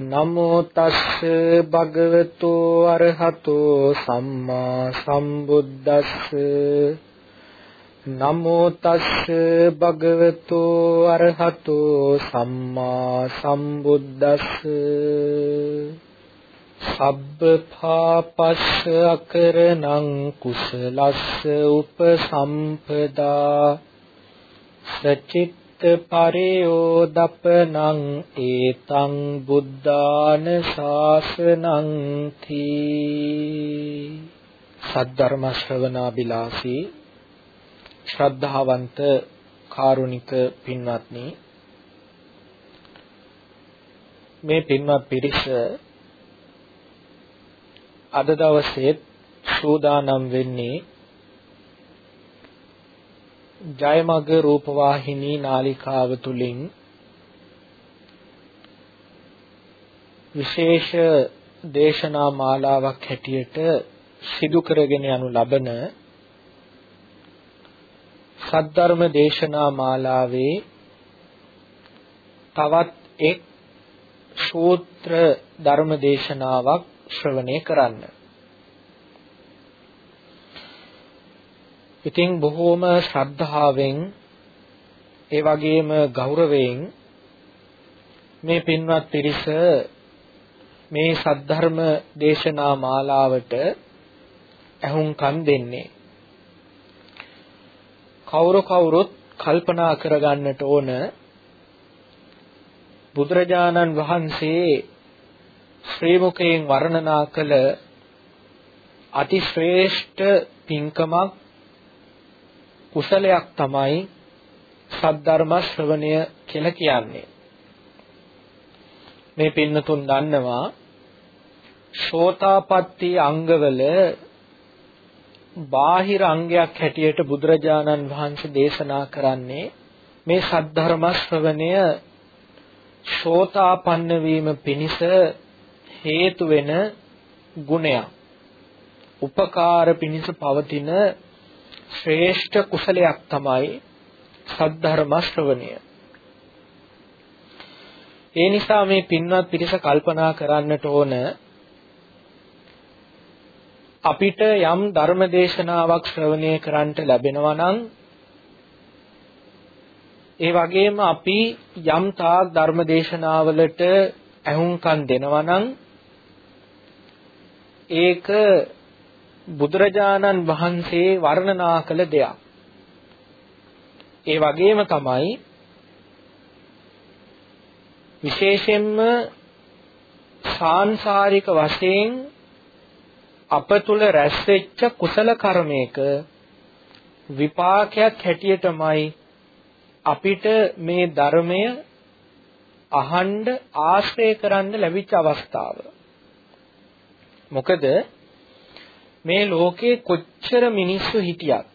නමෝ තස්ස භගවතෝ අරහතෝ සම්මා සම්බුද්දස්ස. නමෝ තස්ස භගවතෝ අරහතෝ සම්මා සම්බුද්දස්ස. සබ්බ පාපස්ස අකරණං කුසලස්ස උපසම්පදා. සචිත්ත පරයෝදපනං ඒතං බුද්ධාන ශාසනං තී සද්ධර්ම ශ්‍රවණාබිලාසී ශ්‍රද්ධාවන්ත කාරුණික පින්වත්නි මේ පින්වත් පිරිස අද දවසේ සූදානම් වෙන්නේ ජයමග රූපවාහිනී නාලිකාව තුලින් විශේෂ දේශනා මාලාවක් හැටියට සිදු කරගෙන යනු ලබන සද්ධර්ම දේශනා මාලාවේ තවත් එක් සූත්‍ර ධර්ම දේශනාවක් ශ්‍රවණය කරන්න. ඉතින් බොහෝම ශ්‍රද්ධාවෙන් ඒ වගේම ගෞරවයෙන් මේ පින්වත් පිරිස මේ සද්ධර්ම දේශනා මාලාවට ඇහුම්කන් දෙන්නේ. කවුරු කවුරුත් කල්පනා කරගන්නට ඕන බුදුරජාණන් වහන්සේ ශ්‍රී මුඛයෙන් වර්ණනා කළ අති ශ්‍රේෂ්ඨ පින්කමක් කුසලයක් තමයි සද්ධර්ම ශ්‍රවණය කියලා කියන්නේ. මේ පින්නතුන් දන්නවා ශෝතාපට්ටි අංගවල බාහිර අංගයක් හැටියට බුදුරජාණන් වහන්සේ දේශනා කරන්නේ මේ සද්ධර්ම ශ්‍රවණය ශෝතාපන්න වීම පිණිස හේතු වෙන ගුණයක්. උපකාර පිණිස පවතින ශ්‍රේෂ්ඨ කුසලයක් තමයි සද්ධර්ම ශ්‍රවණය. ඒ නිසා මේ පින්වත් පිරිස කල්පනා කරන්නට ඕන අපිට යම් ධර්ම දේශනාවක් ශ්‍රවණය කරන්නට ලැබෙනවා නම් ඒ වගේම අපි යම් තාක් ධර්ම දේශනාවලට ඇහුම්කන් දෙනවා නම් ඒක බුදුරජාණන් වහන්සේ වර්ණනා කළ දෙයක්. ඒ වගේම තමයි විශේෂයෙන්ම සාංශාරික වශයෙන් අප තුල රැස්වෙච්ච කුසල කර්මයක විපාකයක් හැටියටමයි අපිට මේ ධර්මය අහන්න ආශ්‍රය කරන්න ලැබිච්ච අවස්ථාව. මොකද මේ ලෝකේ කොච්චර මිනිස්සු හිටියත්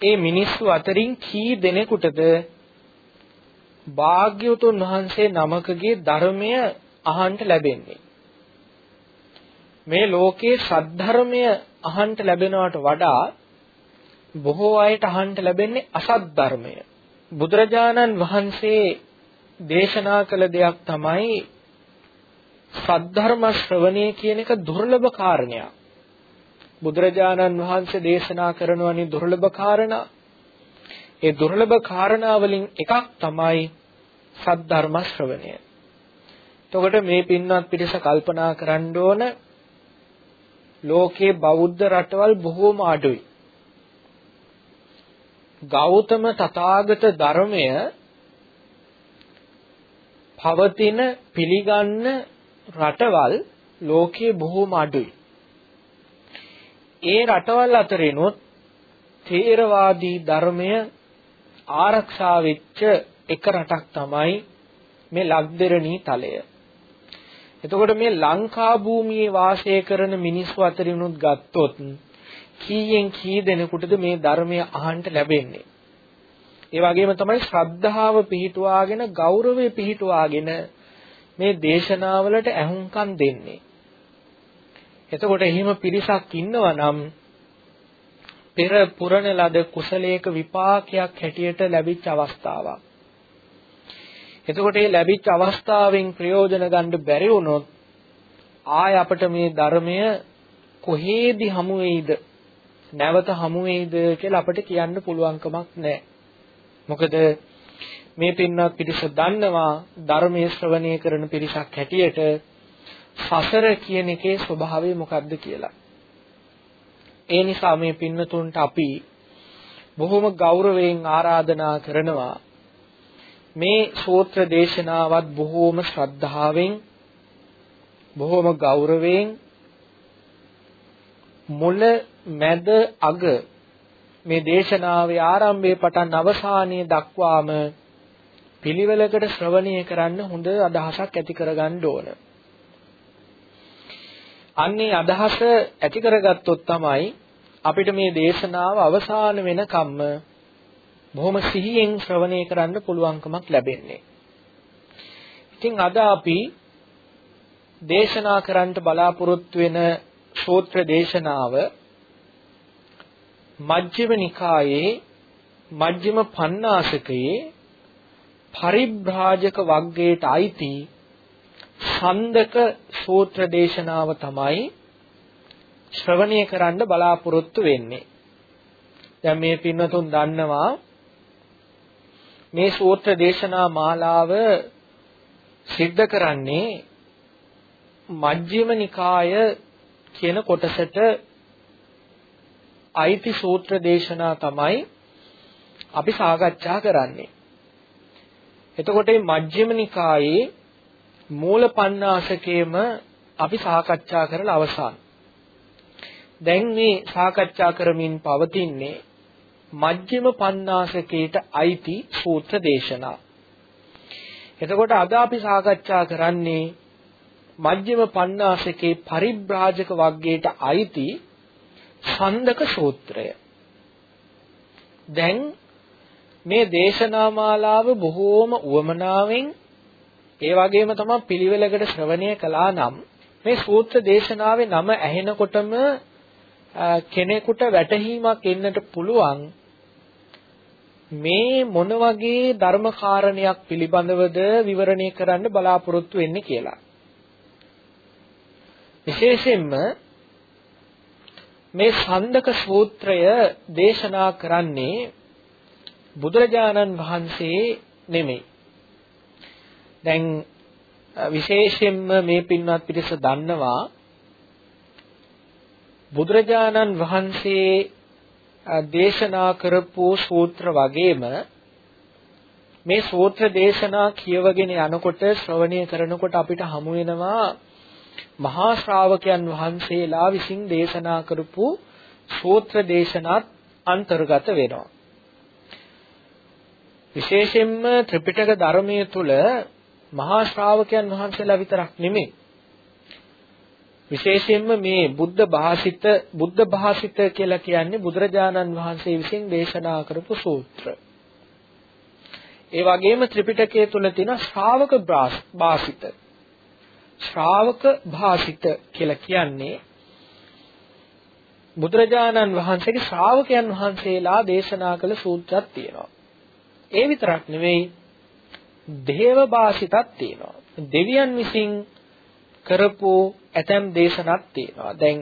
ඒ මිනිස්සු අතරින් කී දෙනෙකුටද භාග්‍යවතුන් වහන්සේ නමකගේ ධර්මය අහන්න ලැබෙන්නේ මේ ලෝකේ සද්ධර්මය අහන්න ලැබෙනවට වඩා බොහෝ අයට අහන්න ලැබෙන්නේ අසත් ධර්මය බුදුරජාණන් වහන්සේ දේශනා කළ දෙයක් තමයි සද්ධර්ම ශ්‍රවණය කියන එක දුර්ලභ කාරණයක්. බුදුරජාණන් වහන්සේ දේශනා කරනවනි දුර්ලභ කාරණා. ඒ දුර්ලභ කාරණා වලින් එකක් තමයි සද්ධර්ම ශ්‍රවණය. එතකොට මේ පින්වත් පිරිස කල්පනා කරන්න ඕන ලෝකේ බෞද්ධ රටවල් බොහෝම අඩුයි. ගෞතම තථාගත ධර්මය පවතින පිළිගන්න රටවල් ලෝකයේ බොහෝම අඩුයි. ඒ රටවල් අතරිනුත් තේරවාදී ධර්මය ආරක්ෂා වෙච්ච එක රටක් තමයි මේ ලක්දෙරණී තලය. එතකොට මේ ලංකා භූමියේ වාසය කරන මිනිස්සු අතරිනුත් ගත්තොත් කීයෙන් කී දෙනෙකුටද මේ ධර්මය අහන්න ලැබෙන්නේ? ඒ වගේම තමයි ශ්‍රද්ධාව පිහිටුවාගෙන ගෞරවය පිහිටුවාගෙන මේ දේශනාවලට ඇහුම්කන් දෙන්නේ. එතකොට එහෙම පිරිසක් ඉන්නවා නම් පෙර පුරණ ලද කුසලයක විපාකයක් හැටියට ලැබිච්ච අවස්ථාවක්. එතකොට මේ ලැබිච්ච අවස්ථාවෙන් ප්‍රයෝජන ගන්න බැරි වුණොත් ආය අපිට මේ ධර්මය කොහේදී හමු වෙයිද නැවත හමු වෙයිද කියලා අපිට කියන්න පුළුවන්කමක් නැහැ. මොකද මේ පින්වත් පිරිස දන්නවා ධර්මයේ ශ්‍රවණය කරන පිරිසක් හැටියට සසර කියන එකේ ස්වභාවය මොකක්ද කියලා. ඒ නිසා මේ පින්නතුන්ට අපි බොහොම ගෞරවයෙන් ආරාධනා කරනවා මේ සූත්‍ර දේශනාවත් බොහෝම ශ්‍රද්ධාවෙන් බොහෝම ගෞරවයෙන් මුල මැද අග මේ දේශනාවේ ආරම්භයේ පටන් අවසානයේ දක්වාම පිළිවෙලකට ශ්‍රවණය කරන්න හොඳ අදහසක් ඇති කරගන්න ඕන. අන්නේ අදහස ඇති කරගත්තොත් තමයි අපිට මේ දේශනාව අවසාන වෙනකම්ම බොහොම සිහියෙන් ශ්‍රවණය කරන්න පුළුවන්කමක් ලැබෙන්නේ. ඉතින් අද අපි දේශනා කරන්නට බලාපොරොත්තු වෙන ශෝත්‍ර දේශනාව මජ්ක්‍ධිම නිකායේ මජ්ක්‍ධිම පඤ්ඤාසකයේ පරිබ්‍රාජක වග්ගයට අයිති සන්දක සූත්‍ර දේශනාව තමයි ශ්‍රවණය කරන්න බලාපොරොත්තු වෙන්නේ. දැන් මේ පින්වතුන් දන්නවා මේ සූත්‍ර දේශනා මාලාව සිද්ධ කරන්නේ මජ්ක්‍ධිම නිකාය කියන කොටසට අයිති සූත්‍ර දේශනා තමයි අපි සාකච්ඡා කරන්නේ. එතකොට මේ මජ්ක්‍ධිම නිකායේ මූල පණ්ණාසකේම අපි සාකච්ඡා කරලා අවසන්. දැන් මේ සාකච්ඡා කරමින් පවතින්නේ මජ්ක්‍ධිම පඤ්ඤාසකේට අයිති සූත්‍ර දේශනා. එතකොට අද අපි සාකච්ඡා කරන්නේ මජ්ක්‍ධිම පඤ්ඤාසකේ පරිබ්‍රාජක වර්ගයට අයිති සන්දක සූත්‍රය. දැන් මේ දේශනා මාලාව බොහෝම උවමනාවෙන් ඒ වගේම තමයි පිළිවෙලකට ශ්‍රවණය කළා නම් මේ සූත්‍ර දේශනාවේ නම ඇහෙනකොටම කෙනෙකුට වැටහීමක් එන්නට පුළුවන් මේ මොන වගේ ධර්ම කාරණයක් පිළිබඳවද විවරණය කරන්න බලාපොරොත්තු වෙන්නේ කියලා. විශේෂයෙන්ම මේ සන්දක සූත්‍රය දේශනා කරන්නේ බුදුරජාණන් වහන්සේ නෙමෙයි. දැන් විශේෂයෙන්ම මේ පින්වත් පිරිස දන්නවා බුදුරජාණන් වහන්සේ දේශනා කරපු සූත්‍ර වගේම මේ සූත්‍ර දේශනා කියවගෙන යනකොට ශ්‍රවණය කරනකොට අපිට හමු වෙනවා මහා ශ්‍රාවකයන් වහන්සේලා විසින් දේශනා කරපු සූත්‍ර දේශනාත් අන්තර්ගත වෙනවා. විශේෂයෙන්ම ත්‍රිපිටක ධර්මයේ තුල මහා ශ්‍රාවකයන් වහන්සේලා විතරක් නෙමෙයි විශේෂයෙන්ම මේ බුද්ධ භාසිත බුද්ධ භාසිත කියලා කියන්නේ බුදුරජාණන් වහන්සේ විසින් දේශනා කරපු සූත්‍ර. ඒ වගේම ත්‍රිපිටකයේ තුල තියෙන ශ්‍රාවක භාසිත. ශ්‍රාවක භාසිත කියලා කියන්නේ බුදුරජාණන් වහන්සේගේ ශ්‍රාවකයන් වහන්සේලා දේශනා කළ සූත්‍රයක් තියෙනවා. ඒ විතරක් නෙවෙයි දේව භාසිතක් තියෙනවා. දෙවියන් විසින් කරපු ඇතැම් දේශනක් තියෙනවා. දැන්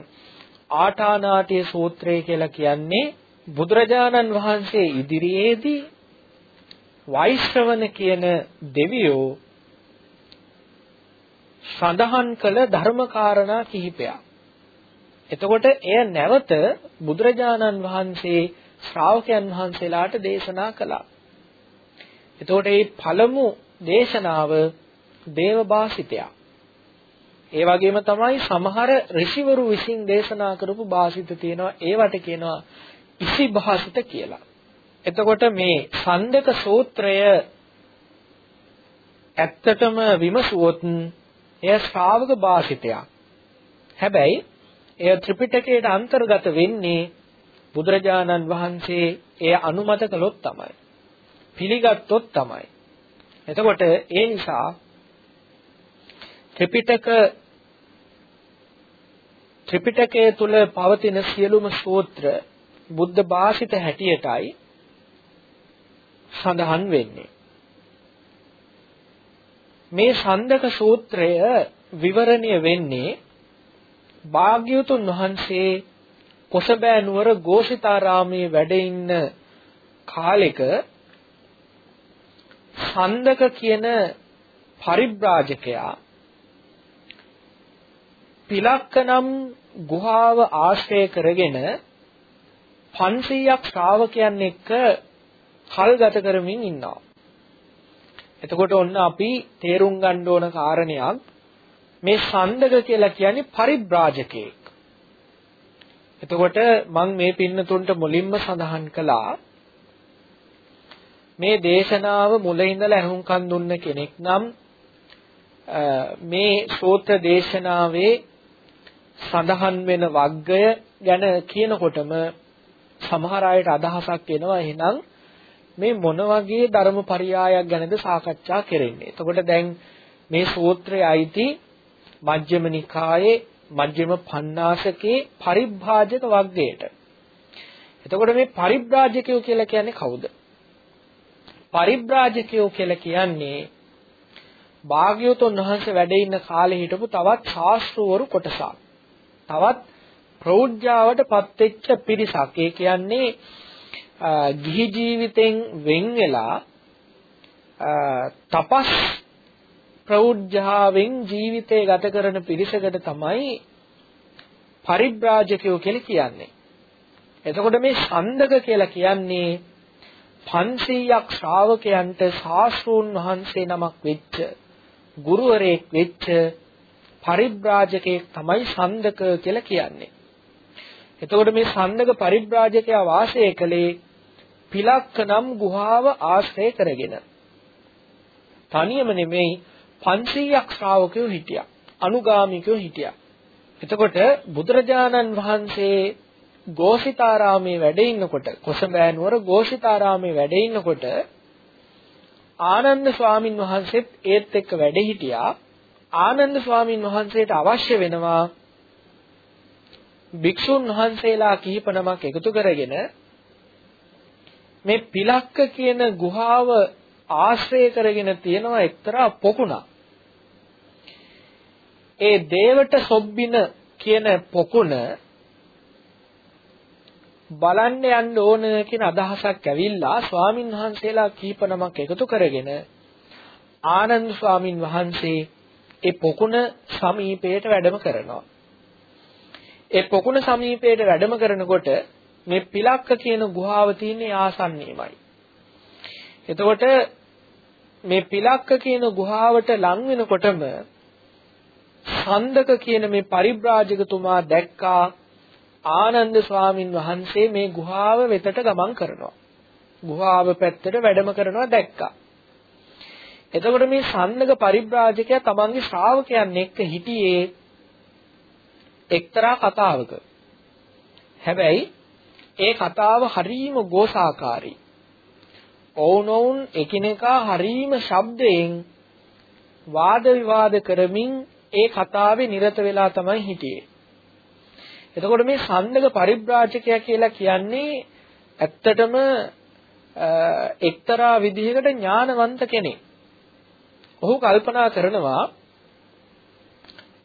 ආටානාටිය සූත්‍රය කියලා කියන්නේ බුදුරජාණන් වහන්සේ ඉදිරියේදී වෛශ්‍රවණ කියන දෙවියෝ සඳහන් කළ ධර්මකාරණා කිහිපයක්. එතකොට එය නැවත බුදුරජාණන් වහන්සේ ශ්‍රාවකයන් වහන්සේලාට දේශනා කළා. එතකොට මේ පළමු දේශනාව දේවභාසිතයක්. ඒ වගේම තමයි සමහර ඍෂිවරු විසින් දේශනා කරපු භාෂිත තියෙනවා ඒවට කියනවා ඉසි භාෂිත කියලා. එතකොට මේ සන්දක සූත්‍රය ඇත්තටම විමසුවොත් එය ශ්‍රාවක භාෂිතයක්. හැබැයි එය ත්‍රිපිටකයට අන්තර්ගත වෙන්නේ බුදුරජාණන් වහන්සේ එය අනුමත කළොත් තමයි. පිළිගත්තොත් තමයි. එතකොට ඒ නිසා ත්‍රිපිටක ත්‍රිපිටකයේ තුල පවතින සියලුම සූත්‍ර බුද්ධ භාෂිත හැටියටයි සඳහන් වෙන්නේ. මේ සන්දක සූත්‍රය විවරණය වෙන්නේ භාග්‍යවතුන් වහන්සේ කොසබෑ නුවර ഘോഷිතාරාමයේ වැඩ ඉන්න කාලෙක සන්දක කියන පරිබ්‍රාජකයා පිලක්ක නම් ගුහාව ආශ්‍රය කරගෙන 500ක් ශ්‍රාවකයන් එක්ක කල් ගත කරමින් ඉන්නවා. එතකොට ඔන්න අපි තේරුම් ගන්න ඕන කාරණයක් මේ සන්දක කියලා කියන්නේ පරිබ්‍රාජකයෙක්. එතකොට මම මේ පින්නතුන්ට මුලින්ම සඳහන් කළා මේ දේශනාව මුල ඉඳලා අහුම්කන් දුන්න කෙනෙක් නම් මේ සූත්‍ර දේශනාවේ සඳහන් වෙන වග්ගය ගැන කියනකොටම සමහර අයට අදහසක් එනවා එහෙනම් මේ මොන වගේ ධර්මපරියායක් ගැනද සාකච්ඡා කරන්නේ. එතකොට දැන් මේ සූත්‍රයේ අයිති මජ්ක්‍ධිම නිකායේ මජ්ක්‍ධිම පඤ්ඤාසකේ පරිභාජක වර්ගයට. එතකොට මේ පරිබ්‍රාජකයෝ කියලා කියන්නේ කවුද? පරිබ්‍රාජකයෝ කියලා කියන්නේ භාග්‍යවතුන් වහන්සේ වැඩ ඉන්න කාලේ හිටපු තවත් ශාස්ත්‍රවරු කොටසක්. තවත් ප්‍රෞಢ්‍යාවට පත්වෙච්ච පිරිසක්. ඒ කියන්නේ ගිහි ජීවිතෙන් වෙන් වෙලා තපස් ප්‍රෞಢ්‍යාවෙන් ජීවිතය ගත කරන පිරිසකට තමයි පරිබ්‍රාජකයෝ කියලා කියන්නේ. එතකොට මේ සන්දක කියලා කියන්නේ 500ක් ශ්‍රාවකයන්ට ශාස්ත්‍රූන් වහන්සේ නමක් වෙච්ච ගුරුවරයෙක් වෙච්ච පරිබ්‍රාජකයෙක් තමයි සන්දක කියලා කියන්නේ. එතකොට මේ සන්දක පරිබ්‍රාජකයා වාසය කළේ පිලක්ක නම් ගුහාව ආශ්‍රය කරගෙන. තනියම නෙමෙයි 500ක් ශ්‍රාවකයෝ හිටියා. අනුගාමිකයෝ හිටියා. එතකොට බුදුරජාණන් වහන්සේ ഘോෂිතාරාමේ වැඩ ඉන්නකොට කොසඹෑ නුවර ഘോഷිතාරාමේ වැඩ ඉන්නකොට ආනන්ද ස්වාමින් වහන්සේත් ඒත් එක්ක වැඩ හිටියා. ආනන්ද ස්වාමින් වහන්සේට අවශ්‍ය වෙනවා භික්ෂුන් වහන්සේලා කිහිප නමක් එකතු කරගෙන මේ පිලක්ක කියන ගුහාව ආශ්‍රය කරගෙන තියෙනවා එක්තරා පොකුණක්. ඒ දේවට සොබ්බින කියන පොකුණ බලන්න යන්න ඕන කියන අදහසක් ඇවිල්ලා ස්වාමින් වහන්සේලා කීප නමක් එකතු කරගෙන ආනන්ද ස්වාමින් වහන්සේ ඒ පොකුණ සමීපයට වැඩම කරනවා. ඒ පොකුණ සමීපයට වැඩම කරනකොට මේ පිලක්ක කියන ගුහාව තියෙන්නේ ආසන්නයමයි. එතකොට මේ පිලක්ක කියන ගුහාවට ලං වෙනකොටම සන්දක කියන මේ පරිබ්‍රාජකතුමා දැක්කා ආනන්ද ස්වාමින් වහන්සේ මේ ගුහාව වෙතට ගමන් කරනවා. ගුහාව පැත්තට වැඩම කරනවා දැක්කා. එතකොට මේ සන්නක පරිබ්‍රාජකයා තමන්ගේ ශ්‍රාවකයන් එක්ක හිටියේ එක්තරා කතාවක. හැබැයි ඒ කතාව හරීම ගෝසාකාරී. ඔවුනොවුන් එකිනෙකා හරීම ශබ්දයෙන් වාද විවාද කරමින් ඒ කතාවේ නිරත වෙලා තමයි හිටියේ. එතකොට මේ සන්නක පරිබ්‍රාජකයා කියලා කියන්නේ ඇත්තටම එක්තරා විදිහකට ඥානවන්ත කෙනෙක්. ඔහු කල්පනා කරනවා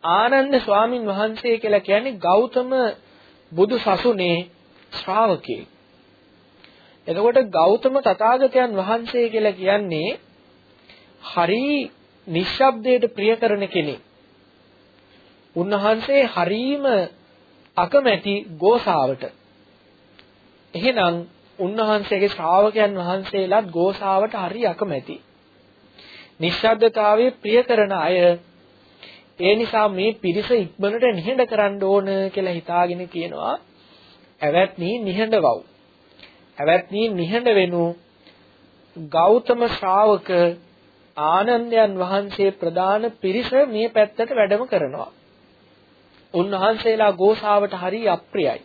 ආනන්ද ස්වාමින් වහන්සේ කියලා කියන්නේ ගෞතම බුදු සසුනේ ශ්‍රාවකයෙක්. එතකොට ගෞතම තථාගතයන් වහන්සේ කියලා කියන්නේ හරි නිශ්ශබ්දයට ප්‍රිය කරන කෙනෙක්. උන්වහන්සේ හරීම අකමැති ගෝසාවට. එහෙනම් උන්වහන්සේගේ ශ්‍රාවකයන් වහන්සේලාත් ගෝසාවට හරි අකමැති. නිශ්ශබ්දතාවයේ ප්‍රිය කරන අය ඒ නිසා මේ පිරිස ඉක්මනට නිහඬ කරන්න ඕන කියලා හිතාගෙන කියනවා ඇවැත්නි නිහඬවව්. ඇවැත්නි නිහඬ වෙනු ගෞතම ශ්‍රාවක ආනන්දයන් වහන්සේ ප්‍රදාන පිරිස මේ පැත්තට වැඩම කරනවා. උන්වහන්සේලා ගෝසාවට හරි අප්‍රියයි.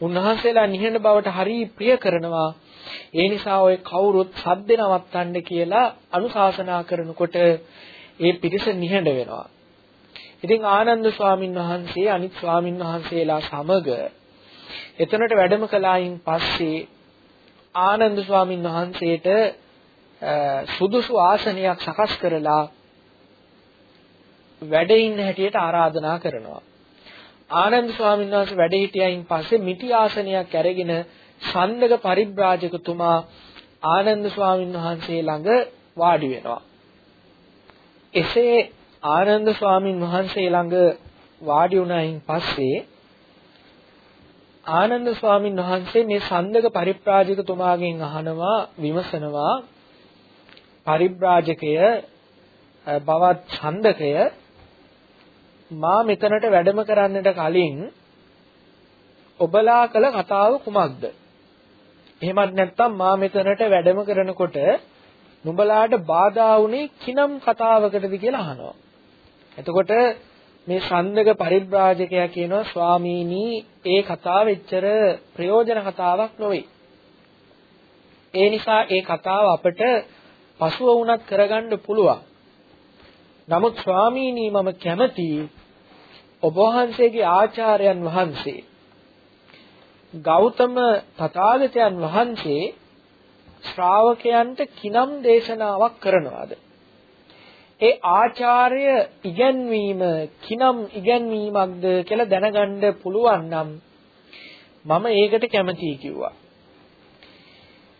උන්වහන්සේලා නිහඬ බවට හරි ප්‍රිය කරනවා. ඒ නිසා ඔය කවුරුත් සද්ද නවත්තන්න කියලා අනුශාසනා කරනකොට ඒ පිරිස නිහඬ වෙනවා. ඉතින් ආනන්ද ස්වාමින් වහන්සේ අනිත් ස්වාමින් වහන්සේලා සමග එතනට වැඩම කළායින් පස්සේ ආනන්ද ස්වාමින් වහන්සේට සුදුසු ආසනයක් සකස් කරලා වැඩ ඉන්න හැටියට ආරාධනා කරනවා. ආනන්ද ස්වාමීන් වහන්සේ වැඩ හිටියයින් පස්සේ මිටි ආසනයක් අරගෙන සන්දක පරිබ්‍රාජකතුමා ආනන්ද ස්වාමීන් වහන්සේ ළඟ වාඩි වෙනවා. එසේ ආනන්ද ස්වාමීන් වහන්සේ ළඟ වාඩි වුණායින් පස්සේ ආනන්ද ස්වාමීන් වහන්සේ මේ සන්දක පරිබ්‍රාජකතුමාගෙන් අහනවා විමසනවා පරිබ්‍රාජකය බවත් ඡන්දකය මා මෙතනට වැඩම කරන්නට කලින් ඔබලා කළ කතාව කුමක්ද? එහෙමත් නැත්නම් මා මෙතනට වැඩම කරනකොට නුඹලාට බාධා වුණේ කිනම් කතාවකටද කියලා අහනවා. එතකොට මේ සන්දක පරිබ්‍රාජකයා කියනවා ස්වාමීනි ඒ කතාව එච්චර ප්‍රයෝජන කතාවක් නොවේ. ඒ නිසා ඒ කතාව අපට පසුව වුණත් කරගන්න පුළුවන්. නමුත් ස්වාමීනි මම කැමති ඔබ වහන්සේගේ ආචාර්යයන් වහන්සේ ගෞතම තථාගතයන් වහන්සේ ශ්‍රාවකයන්ට කිනම් දේශනාවක් කරනවාද ඒ ආචාර්ය ඉගැන්වීම කිනම් ඉගැන්වීමක්ද කියලා දැනගන්න පුළුවන් නම් මම ඒකට කැමතියි කිව්වා.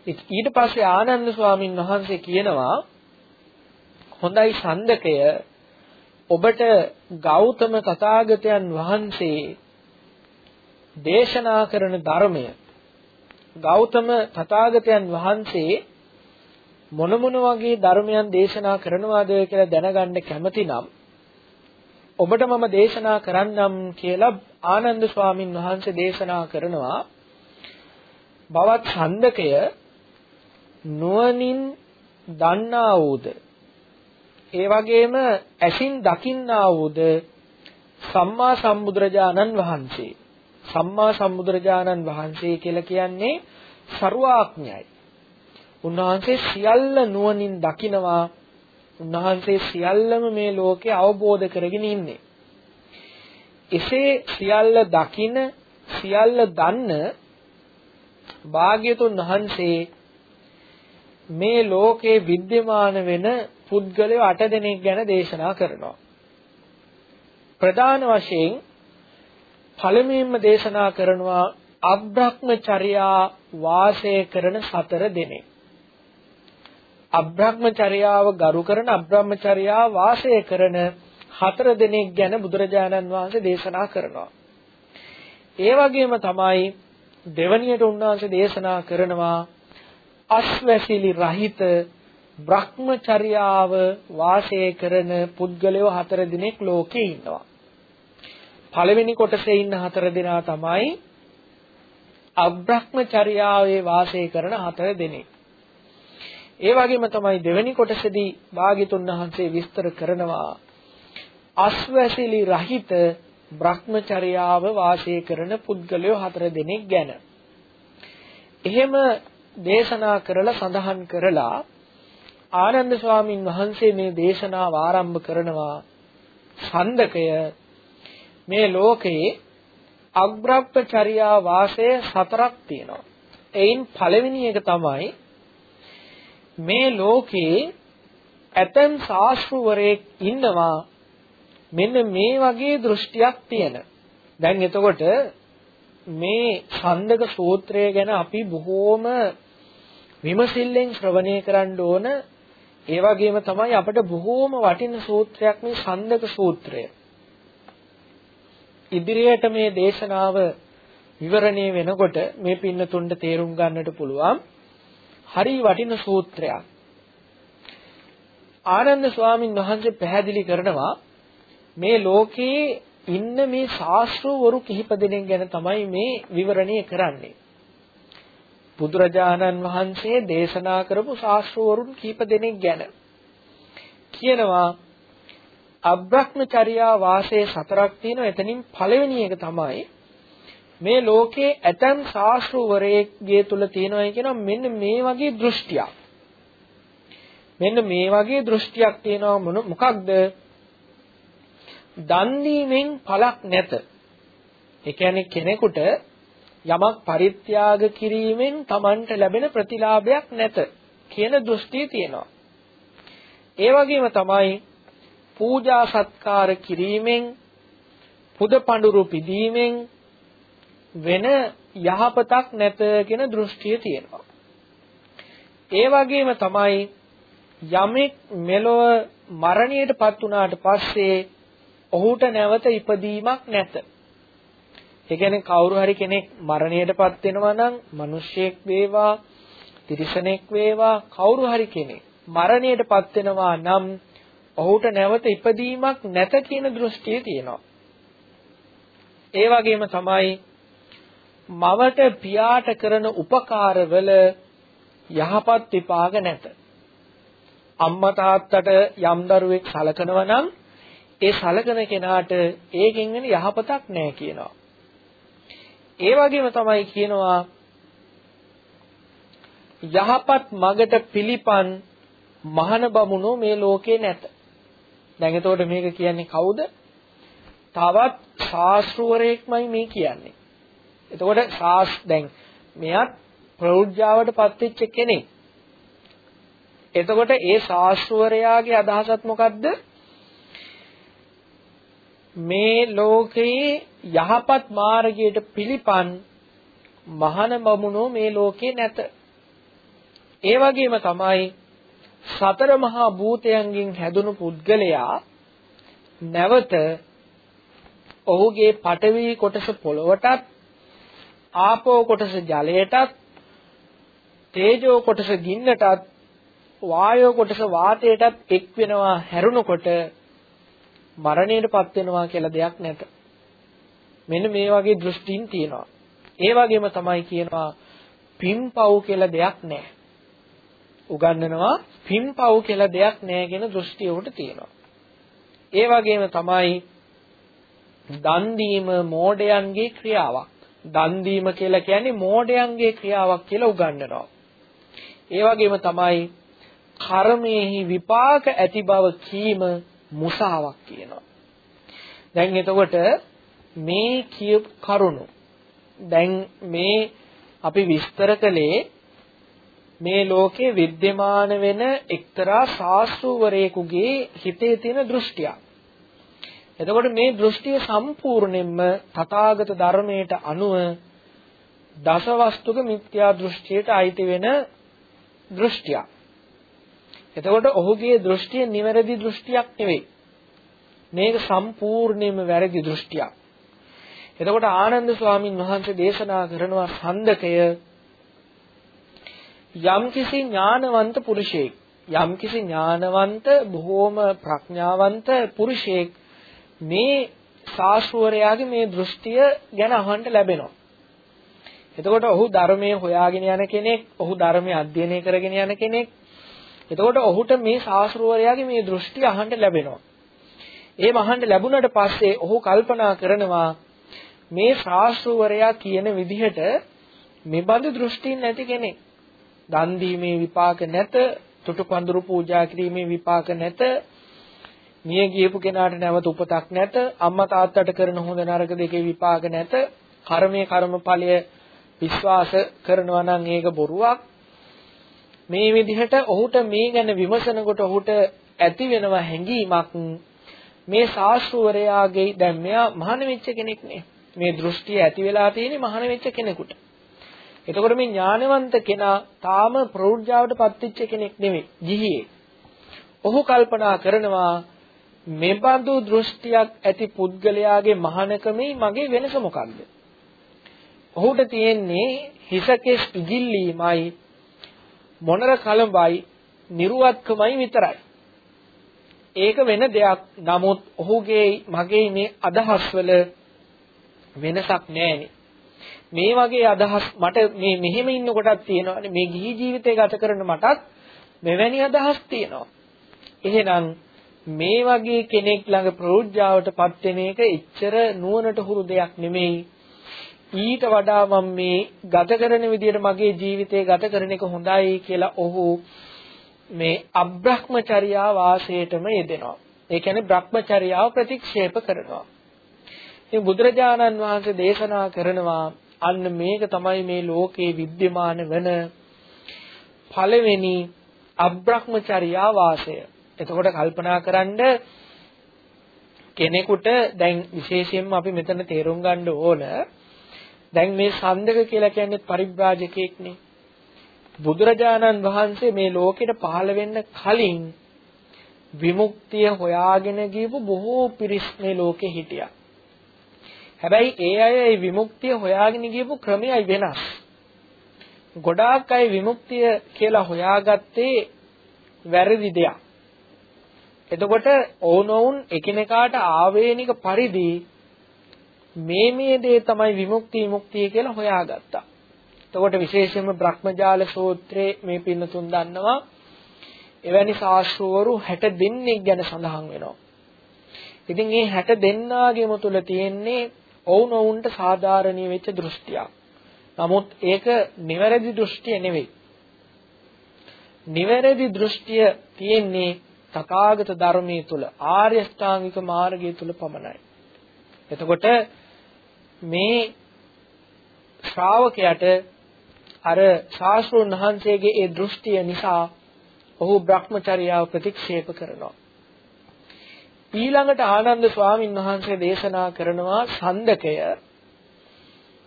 ඊට පස්සේ ආනන්ද ස්වාමින් වහන්සේ කියනවා හොඳයි සන්දකය ඔබට ගෞතම තථාගතයන් වහන්සේ දේශනා කරන ධර්මය ගෞතම තථාගතයන් වහන්සේ මොන මොන වගේ ධර්මයන් දේශනා කරනවාද කියලා දැනගන්න කැමති නම් ඔබට මම දේශනා කරන්නම් කියලා ආනන්ද ස්වාමින් වහන්සේ දේශනා කරනවා. බවත් ඡන්දකය නුවණින් දන්නා වූද? ඒ වගේම ඇසින් දකින්නා වූද සම්මා සම්බුදුරජාණන් වහන්සේ සම්මා සම්බුදුරජාණන් වහන්සේ කියලා කියන්නේ ਸਰුවාඥයි. උන්වහන්සේ සියල්ල නුවණින් දකිනවා. උන්වහන්සේ සියල්ලම මේ ලෝකේ අවබෝධ කරගෙන ඉන්නේ. එසේ සියල්ල දකින සියල්ල දන්න භාග්‍යතුන් වහන්සේ මේ ලෝකේ विद्यमान වෙන පුද්ගලයෝ 8 දෙනෙක් ගැන දේශනා කරනවා. ප්‍රධාන වශයෙන් පළමුවෙන්ම දේශනා කරනවා අබ්‍රහ්මචර්යා වාසය කරන සතර දෙනෙක්. අබ්‍රහ්මචර්යාව ගරු කරන අබ්‍රහ්මචර්යා වාසය කරන හතර දෙනෙක් ගැන බුදුරජාණන් වහන්සේ දේශනා කරනවා. ඒ වගේම තමයි දෙවණියට උන්වහන්සේ දේශනා කරනවා අස්වැසිලි රහිත භ්‍රමචර්යාව වාසය කරන පුද්ගලයෝ හතර දිනක් ලෝකේ ඉන්නවා. පළවෙනි කොටසේ ඉන්න හතර දෙනා තමයි අබ්‍රහ්මචර්යාවේ වාසය කරන හතර දෙනෙක්. ඒ වගේම තමයි දෙවෙනි කොටසේදී භාග්‍යතුන් වහන්සේ විස්තර කරනවා අස්වැසිලි රහිත භ්‍රමචර්යාව වාසය කරන පුද්ගලයෝ හතර දෙනෙක් ගැන. එහෙම දේශනා කරලා සඳහන් කරලා ආනන්ද ස්වාමින් වහන්සේ මේ දේශනාව ආරම්භ කරනවා ඡන්දකය මේ ලෝකයේ අග්‍රප්පචර්යා වාසය සතරක් තියෙනවා. එයින් පළවෙනි එක තමයි මේ ලෝකේ ඇතම් ශාස්ත්‍රවරයෙක් ඉන්නවා මෙන්න මේ වගේ දෘෂ්ටියක් තියෙන. දැන් එතකොට මේ ඡන්දක සූත්‍රය ගැන අපි බොහෝම විමසිල්ලෙන් ශ්‍රවණය කරන්න ඕන ඒ වගේම තමයි අපට බොහෝම වටින සූත්‍රයක් මේ සන්දක සූත්‍රය. ඉදිරියට මේ දේශනාව විවරණය වෙනකොට මේ පින්නතුන්ට තේරුම් ගන්නට පුළුවන් හරි වටින සූත්‍රයක්. ආනන්ද ස්වාමීන් වහන්සේ පැහැදිලි කරනවා මේ ලෝකේ ඉන්න මේ ශාස්ත්‍රවරු කිහිප දෙනෙක් ගැන තමයි මේ විවරණය කරන්නේ. බුදුරජාණන් වහන්සේ දේශනා කරපු ශාස්ත්‍රවරුන් කිහිප දෙනෙක් ගැන. කියනවා අබ්‍රහ්මචර්යා වාසයේ සතරක් තියෙනවා. එතනින් පළවෙනි එක තමයි මේ ලෝකේ ඇතම් ශාස්ත්‍රවරයෙක්ගේ තුල තියෙනවා කියනවා මෙන්න මේ වගේ දෘෂ්ටියක්. මෙන්න මේ වගේ දෘෂ්ටියක් තියෙනවා මොන මොකක්ද? දන් දීමෙන් පළක් නැත. ඒ කියන්නේ කෙනෙකුට යමක් පරිත්‍යාග කිරීමෙන් Tamanට ලැබෙන ප්‍රතිලාභයක් නැත කියන දෘෂ්ටිය තියෙනවා ඒ වගේම තමයි පූජා සත්කාර කිරීමෙන් පුද පඬුරු පිදීමෙන් වෙන යහපතක් නැත කියන දෘෂ්ටිය තියෙනවා. ඒ වගේම තමයි යමෙක් මෙලොව මරණයටපත් වුණාට පස්සේ ඔහුට නැවත ඉපදීමක් නැත. ඒ කියන්නේ කවුරු හරි කෙනෙක් මරණයටපත් වෙනවා නම් මිනිසෙක් වේවා, තිරිසනෙක් වේවා, කවුරු හරි කෙනෙක් මරණයටපත් වෙනවා නම් ඔහුට නැවත ඉපදීමක් නැත කියන දෘෂ්ටිය තියෙනවා. ඒ වගේම තමයි මවට පියාට කරන උපකාරවල යහපත් විපාක නැත. අම්මා තාත්තට යම් දරුවෙක් සලකනවා නම් ඒ සලකන කෙනාට ඒකෙන් වෙන යහපතක් නැහැ කියනවා. ඒ වගේම තමයි කියනවා යහපත් මගට පිළිපන් මහාන බමුණෝ මේ ලෝකේ නැත. දැන් එතකොට මේක කියන්නේ කවුද? තවත් ශාස්ත්‍රවරයෙක්මයි මේ කියන්නේ. එතකොට ශාස් දැන් මෙයත් ප්‍රෞಢ්‍යාවට පත්වෙච්ච කෙනෙක්. එතකොට ඒ ශාස්ත්‍රවරයාගේ අදහසත් මොකද්ද? මේ ලෝකයේ යහපත් මාර්ගයට පිළිපන් මහාන බමුණෝ මේ ලෝකේ නැත. ඒ වගේම තමයි සතර මහා භූතයන්ගෙන් හැදුණු පුද්ගලයා නැවත ඔහුගේ පඨවි කොටස පොළවටත් ආපෝ කොටස ජලයටත් තේජෝ කොටස ගින්නටත් වායෝ කොටස වාතයටත් එක් වෙනවා හැරුණකොට මරණයටපත් වෙනවා කියලා දෙයක් නැත. මෙන්න මේ වගේ දෘෂ්ටීන් තියෙනවා. ඒ වගේම තමයි කියනවා පින්පව් කියලා දෙයක් නැහැ. උගන්වනවා පින්පව් කියලා දෙයක් නැහැ කියන දෘෂ්ටිය උට තියෙනවා. ඒ වගේම තමයි දන් දීම මෝඩයන්ගේ ක්‍රියාවක්. දන් දීම කියලා කියන්නේ මෝඩයන්ගේ ක්‍රියාවක් කියලා උගන්වනවා. ඒ වගේම තමයි කර්මයේහි විපාක ඇති බව කීම මුසාවක් කියනවා. දැන් එතකොට මේ කියපු කරුණු දැන් මේ අපි විස්තර කළේ මේ ලෝකේ विद्यमान වෙන එක්තරා ශාස්ත්‍රවරයෙකුගේ හිතේ තියෙන දෘෂ්ටියක්. එතකොට මේ දෘෂ්ටිය සම්පූර්ණයෙන්ම තථාගත ධර්මයට අනුව දසවස්තුක මිත්‍යා දෘෂ්ටියට අයිති වෙන දෘෂ්ටියක්. එතකොට ඔහුගේ දෘෂ්ටිය නිවැරදි දෘෂ්ටියක් නෙවෙයි. මේක සම්පූර්ණයෙන්ම වැරදි දෘෂ්ටියක්. එතකොට ආනන්ද ස්වාමින් වහන්සේ දේශනා කරනවා සන්දකය යම්කිසි ඥානවන්ත පුරුෂයෙක් යම්කිසි ඥානවන්ත බොහෝම ප්‍රඥාවන්ත පුරුෂයෙක් මේ ශාස්ත්‍රවරයාගේ මේ දෘෂ්ටිය ගැන අහන්න ලැබෙනවා. එතකොට ඔහු ධර්මයේ හොයාගෙන යන කෙනෙක්, ඔහු ධර්මයේ අධ්‍යයනය කරගෙන යන කෙනෙක්. එතකොට ඔහුට මේ ශාස්ත්‍රවරයාගේ මේ දෘෂ්ටිය අහන්න ලැබෙනවා. ඒ අහන්න ලැබුණට පස්සේ ඔහු කල්පනා කරනවා මේ ශාස්ත්‍රවරයා කියන විදිහට මෙබඳු දෘෂ්ටීන් නැති කෙනෙක්. දන් දීමේ විපාක නැත, තුටු පඳුරු පූජා කිරීමේ විපාක නැත, මිය ගියපු කෙනාට නැවත උපතක් නැත, අම්මා තාත්තට කරන හොඳ නරක දෙකේ විපාක නැත, කර්මයේ කර්මඵලය විශ්වාස කරනවා නම් ඒක බොරුවක්. මේ විදිහට ඔහුට මේ ගැන විමසනකොට ඔහුට ඇති වෙනවා හැඟීමක් මේ ශාස්ත්‍රවරයාගේ දැන් මෙයා මහාන වෙච්ච කෙනෙක් නේ. මේ දෘෂ්ටිය ඇති වෙලා තියෙන්නේ මහාන වෙච්ච කෙනෙකුට. එතකොට මේ ඥානවන්ත කෙනා තාම ප්‍රෞಢ්‍යාවට පත්වෙච්ච කෙනෙක් නෙමෙයි, ගිහියෙක්. ඔහු කල්පනා කරනවා මෙබඳු දෘෂ්ටියක් ඇති පුද්ගලයාගේ මහානකමේ මගේ වෙනස මොකක්ද? ඔහුට තියෙන්නේ හිසකෙස් ඉගිල්ලීමයි මොනර කලඹයි නිර්වත්කමයි විතරයි. ඒක වෙන දෙයක්. නමුත් ඔහුගේ මගේ මේ අදහස්වල වෙනසක් නැහැනේ. මේ වගේ අදහස් මට මේ මෙහෙම ඉන්න කොටක් තියෙනවානේ මේ ගිහි ජීවිතය ගත කරන මටත් මෙවැනි අදහස් තියෙනවා. එහෙනම් මේ වගේ කෙනෙක් ළඟ ප්‍රෞಢ්‍යාවටපත් වෙන එක එච්චර නුවණට හුරු දෙයක් නෙමෙයි. ඊට වඩා මම මේ ගත කරන විදිහට මගේ ජීවිතය ගත කරන එක හොඳයි කියලා ඔහු මේ අබ්‍රහ්මචර්යා වාසයටම යෙදෙනවා. ඒ කියන්නේ බ්‍රහ්මචර්යාව ප්‍රතික්ෂේප කරනවා. ඉතින් බුදුරජාණන් වහන්සේ දේශනා කරනවා අන්න මේක තමයි මේ ලෝකේ विद्यमान වෙන පළවෙනි අබ්‍රහ්මචර්යා වාසය. එතකොට කල්පනා කරන්ඩ කෙනෙකුට දැන් විශේෂයෙන්ම අපි මෙතන තේරුම් ගන්න ඕන දැන් මේ සන්දක කියලා කියන්නේ පරිබ්‍රාජකෙක්නේ. බුදුරජාණන් වහන්සේ මේ ලෝකෙට පහළ වෙන්න කලින් විමුක්තිය හොයාගෙන ගියපු බොහෝ පිරිස් මේ ලෝකේ හිටියා. හැබැයි ඒ අය ඒ විමුක්තිය හොයාගෙන ගියපු ක්‍රමයයි වෙනස්. ගොඩාක් අය විමුක්තිය කියලා හොයාගත්තේ වැරදි දෙයක්. එතකොට ඕනෝන් එකිනෙකාට ආවේනික පරිදි මේ මේ දේ තමයි විමුක්ති විමුක්තිය කියලා හොයාගත්තා. එතකොට විශේෂයෙන්ම බ්‍රහ්මජාල සූත්‍රයේ මේ පින්නතුන් දන්නවා එවැනි ශාස්ත්‍රවරු 60 දෙනෙක් ගැන සඳහන් වෙනවා. ඉතින් මේ 60 දෙන්නාගේම තුල තියෙන්නේ ඔවුනොවුන්ට සාධාරණීය වෙච්ච දෘෂ්ටියක්. නමුත් ඒක නිවැරදි දෘෂ්ටිය නෙවෙයි. නිවැරදි දෘෂ්ටිය තියෙන්නේ තථාගත ධර්මයේ තුල ආර්ය ශ්‍රාංගික මාර්ගය තුල පමණයි. එතකොට මේ ශ්‍රාවකයාට අර ශාස්ත්‍රුන් වහන්සේගේ ඒ දෘෂ්ටිය නිසා ඔහු Brahmacharyaව ප්‍රතික්ෂේප කරනවා. ඊළඟට ආනන්ද ස්වාමීන් වහන්සේ දේශනා කරනවා සන්දකය.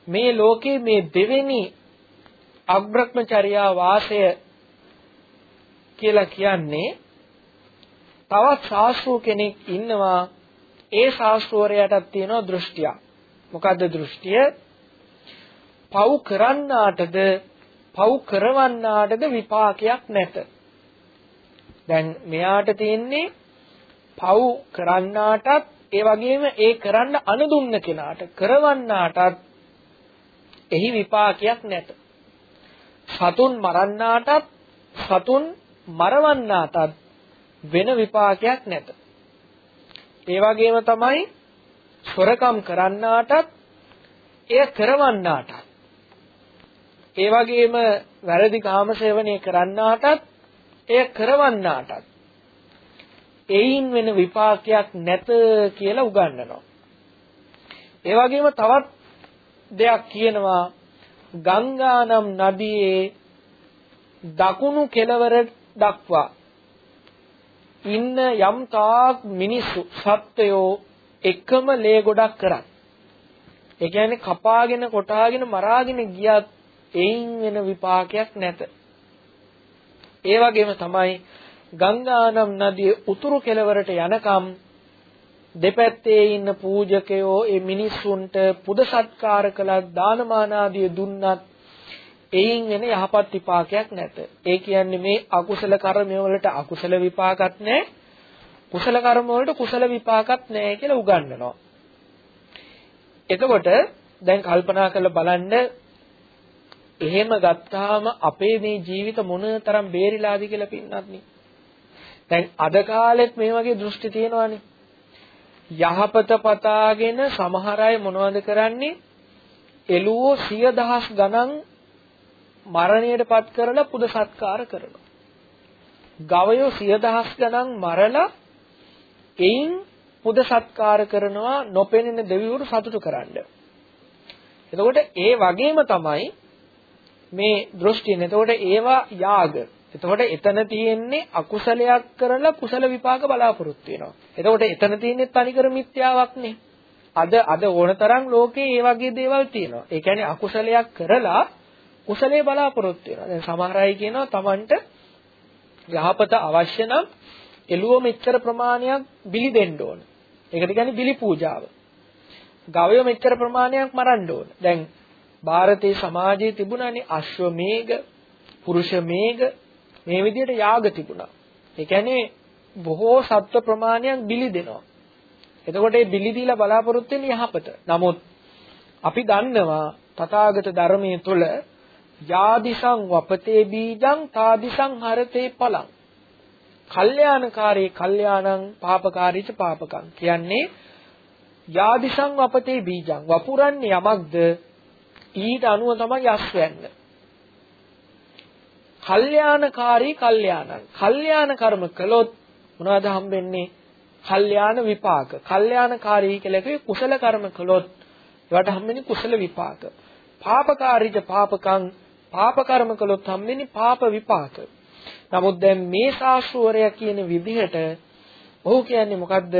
මේ ලෝකේ මේ දෙවෙනි අබ්‍රහ්මචර්යා වාසය කියලා කියන්නේ තවත් ශාස්ත්‍රූ කෙනෙක් ඉන්නවා. ඒ ශාස්ත්‍රවරයාටත් තියෙනවා දෘෂ්ටියක්. මොකද්ද දෘෂ්ටිය පව් කරන්නාටද පව් කරවන්නාටද විපාකයක් නැත දැන් මෙයාට තියෙන්නේ පව් කරන්නාටත් ඒ වගේම ඒ කරන්න අනුදුන්න කෙනාට කරවන්නාටත් එහි විපාකයක් නැත. සතුන් මරන්නාටත් සතුන් මරවන්නාටත් වෙන විපාකයක් නැත. ඒ වගේම තමයි සොරකම් කරන්නාටත් එය කරවන්නාටත්. ඒ වගේම වැරදි කාමසේවනය කරන්නාටත් එය කරවන්නාටත්. එයින් වෙන විපාකයක් නැත කියලා උගන්වනවා. ඒ වගේම තවත් දෙයක් කියනවා. ගංගානම් නදියේ දකුණු කෙළවර දක්වා ඉන්න යම් තාක් මිනිස්සු සත්වයෝ එකම ලේ ගොඩක් කරන්. ඒ කියන්නේ කපාගෙන කොටාගෙන මරාගෙන ගියත් එයින් වෙන විපාකයක් නැත. ඒ වගේම තමයි ගංගානම් නදියේ උතුරු කෙළවරට යනකම් දෙපැත්තේ ඉන්න පූජකයෝ ඒ මිනිස්සුන්ට පුද සත්කාර කළත් දානමාන ආදිය දුන්නත් එයින් වෙන යහපත් විපාකයක් නැත. ඒ කියන්නේ මේ අකුසල කර්ම වලට අකුසල විපාකත් නැහැ. කුසල කර්ම වලට කුසල විපාකත් නැහැ කියලා උගන්වනවා. එතකොට දැන් කල්පනා කරලා බලන්න එහෙම ගත්තාම අපේ මේ ජීවිත මොන තරම් බේරිලාද කියලා පින්නත් නේ. දැන් අද කාලෙත් මේ වගේ දෘෂ්ටි තියෙනවානේ. යහපත පතාගෙන සමහර අය මොනවද කරන්නේ? එළුවෝ සිය දහස් ගණන් මරණයටපත් කරලා පුද සත්කාර කරනවා. ගවයෝ සිය දහස් ගණන් මරලා එයින් පුද සත්කාර කරනවා නොපෙනෙන දෙවිවරු සතුටු කරන්න. එතකොට ඒ වගේම තමයි මේ දෘෂ්ටියනේ. එතකොට ඒවා යාග. එතකොට එතන තියෙන්නේ අකුසලයක් කරලා කුසල විපාක බලාපොරොත්තු වෙනවා. එතකොට එතන තියෙන්නේ තනිකර මිත්‍යාවක්නේ. අද අද ඕනතරම් ලෝකේ මේ වගේ දේවල් තියෙනවා. ඒ කියන්නේ අකුසලයක් කරලා කුසලයේ බලාපොරොත්තු වෙනවා. දැන් සමහර අය කියනවා Tamanට යහපත අවශ්‍ය නම් එළුව මෙච්චර ප්‍රමාණයක් බිලි දෙන්න ඕන. ඒකට කියන්නේ බිලි පූජාව. ගවය මෙච්චර ප්‍රමාණයක් මරන්න ඕන. දැන් ಭಾರತೀಯ සමාජයේ තිබුණානේ අශ්වමේඝ, පුරුෂමේඝ මේ විදිහට යාග තිබුණා. ඒ කියන්නේ බොහෝ සත්ව ප්‍රමාණයක් බිලි දෙනවා. එතකොට මේ බිලි දීලා බලාපොරොත්තු වෙන්නේ යහපත. නමුත් අපි දන්නවා තථාගත ධර්මයේ තුල යාදිසං වපතේ බීජං තාදිසං හරතේ පලං කල්යාණකාරී කල්යාණං පාපකාරීච පාපකං කියන්නේ යාදිසං වපතේ බීජං වපුරන්නේ යමක්ද ඊට අනුව තමයි යස් වෙන්නේ. කල්යාණකාරී කල්යාණං. කල්යාණ කර්ම කළොත් මොනවද හම්බෙන්නේ? කල්යාණ විපාක. කල්යාණකාරී කියලා කිව්වේ කුසල කර්ම කළොත් ඒවට හම්බෙන්නේ කුසල විපාක. පාපකාරීජ පාපකං පාප කර්ම කළොත් හම්බෙන්නේ පාප විපාක. නමුත් දැන් මේ ශාස්ත්‍රවරය කියන විදිහට ඔහු කියන්නේ මොකද්ද?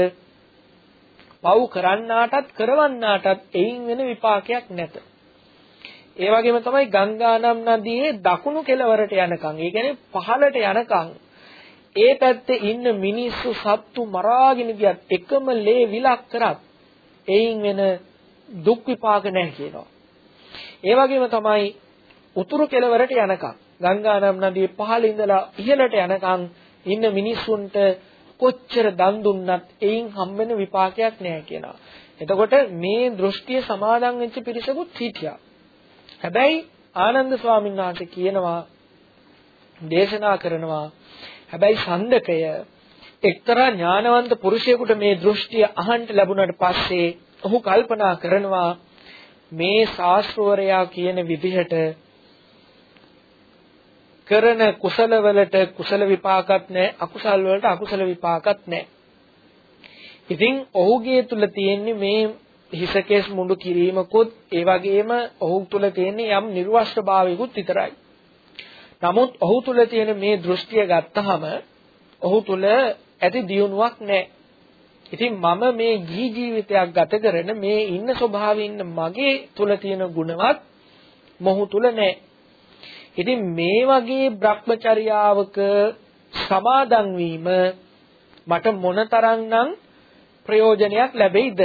පව් කරන්නාටත් කරවන්නාටත් එයින් වෙන විපාකයක් නැත. ඒ වගේම තමයි ගංගානම් නදියේ දකුණු කෙළවරට යනකම්, ඒ කියන්නේ පහළට යනකම් ඒ පැත්තේ ඉන්න මිනිස්සු සත්තු මරාගෙන ගියත් එකම ලේ විලක් කරත් එයින් වෙන දුක් විපාක නැහැ කියනවා. ඒ වගේම තමයි උතුරු කෙළවරට යනකම් ගංගානම් නදියේ පහළ ඉඳලා ඉහළට යනකම් ඉන්න මිනිස්සුන්ට කොච්චර දන් දුන්නත් එයින් හම්බෙන විපාකයක් නැහැ කියනවා. එතකොට මේ දෘෂ්ටිය සමාදන් වෙච්ච පිරිසකුත් හිටියා. හැබැයි ආනන්ද ස්වාමීන් වහන්සේ කියනවා දේශනා කරනවා හැබැයි සන්දකය එක්තරා ඥානවන්ත පුරුෂයෙකුට මේ දෘෂ්ටිය අහන්න ලැබුණාට පස්සේ ඔහු කල්පනා කරනවා මේ ශාස්ත්‍රවරයා කියන විදිහට කරන කුසල වලට කුසල විපාකත් නැහැ අකුසල් වලට අකුසල විපාකත් නැහැ. ඉතින් ඔහුගේ තුල තියෙන්නේ මේ හිසකේස් මුඬු කිරීමකුත් ඒ වගේම ඔහු තුල තියෙන්නේ යම් නිර්වස්ත්‍රභාවයකුත් විතරයි. නමුත් ඔහු තුල තියෙන මේ දෘෂ්ටිය ගත්තහම ඔහු තුල ඇති දියුණුවක් නැහැ. ඉතින් මම මේ ගිහි ජීවිතයක් ගත කරන මේ ඉන්න ස්වභාවයේ ඉන්න මගේ තුල තියෙන ගුණවත් මොහු තුල නැහැ. ඉතින් මේ වගේ භ්‍රමචර්යාවක සමාදන් වීම මට මොනතරම්නම් ප්‍රයෝජනයක් ලැබෙයිද?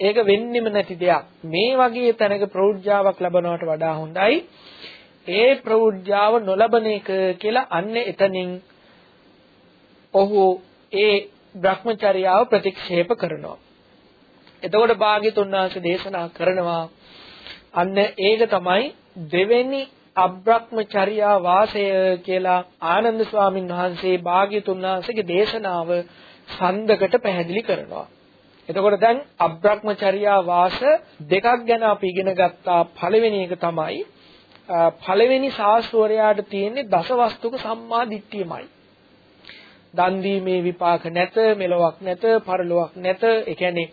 ඒක වෙන්නෙම නැති දෙයක්. මේ වගේ තැනක ප්‍රෞಢ්‍යාවක් ලැබනවට වඩා හොඳයි ඒ ප්‍රෞಢ්‍යාව නොලබන එක කියලා අන්න එතනින් ඔහු ඒ භ්‍රමචර්යාව ප්‍රතික්ෂේප කරනවා. එතකොට භාග්‍යතුන් වහන්සේ දේශනා කරනවා අන්න ඒක තමයි දෙවෙනි අබ්‍රහ්මචර්යා වාසය කියලා ආනන්ද ස්වාමීන් වහන්සේ භාග්‍යතුන් වහන්සේගේ දේශනාව සඳකට පැහැදිලි කරනවා. එතකොට දැන් අබ්‍රහ්මචර්යා වාස දෙකක් ගැන අපි ඉගෙන ගත්තා. පළවෙනි එක තමයි පළවෙනි ශාස්ත්‍රවරයාට තියෙන්නේ දසවස්තුක සම්මා දිට්ඨියමයි. දන් දීමේ විපාක නැත, මෙලොවක් නැත, පරලොවක් නැත. ඒ කියන්නේ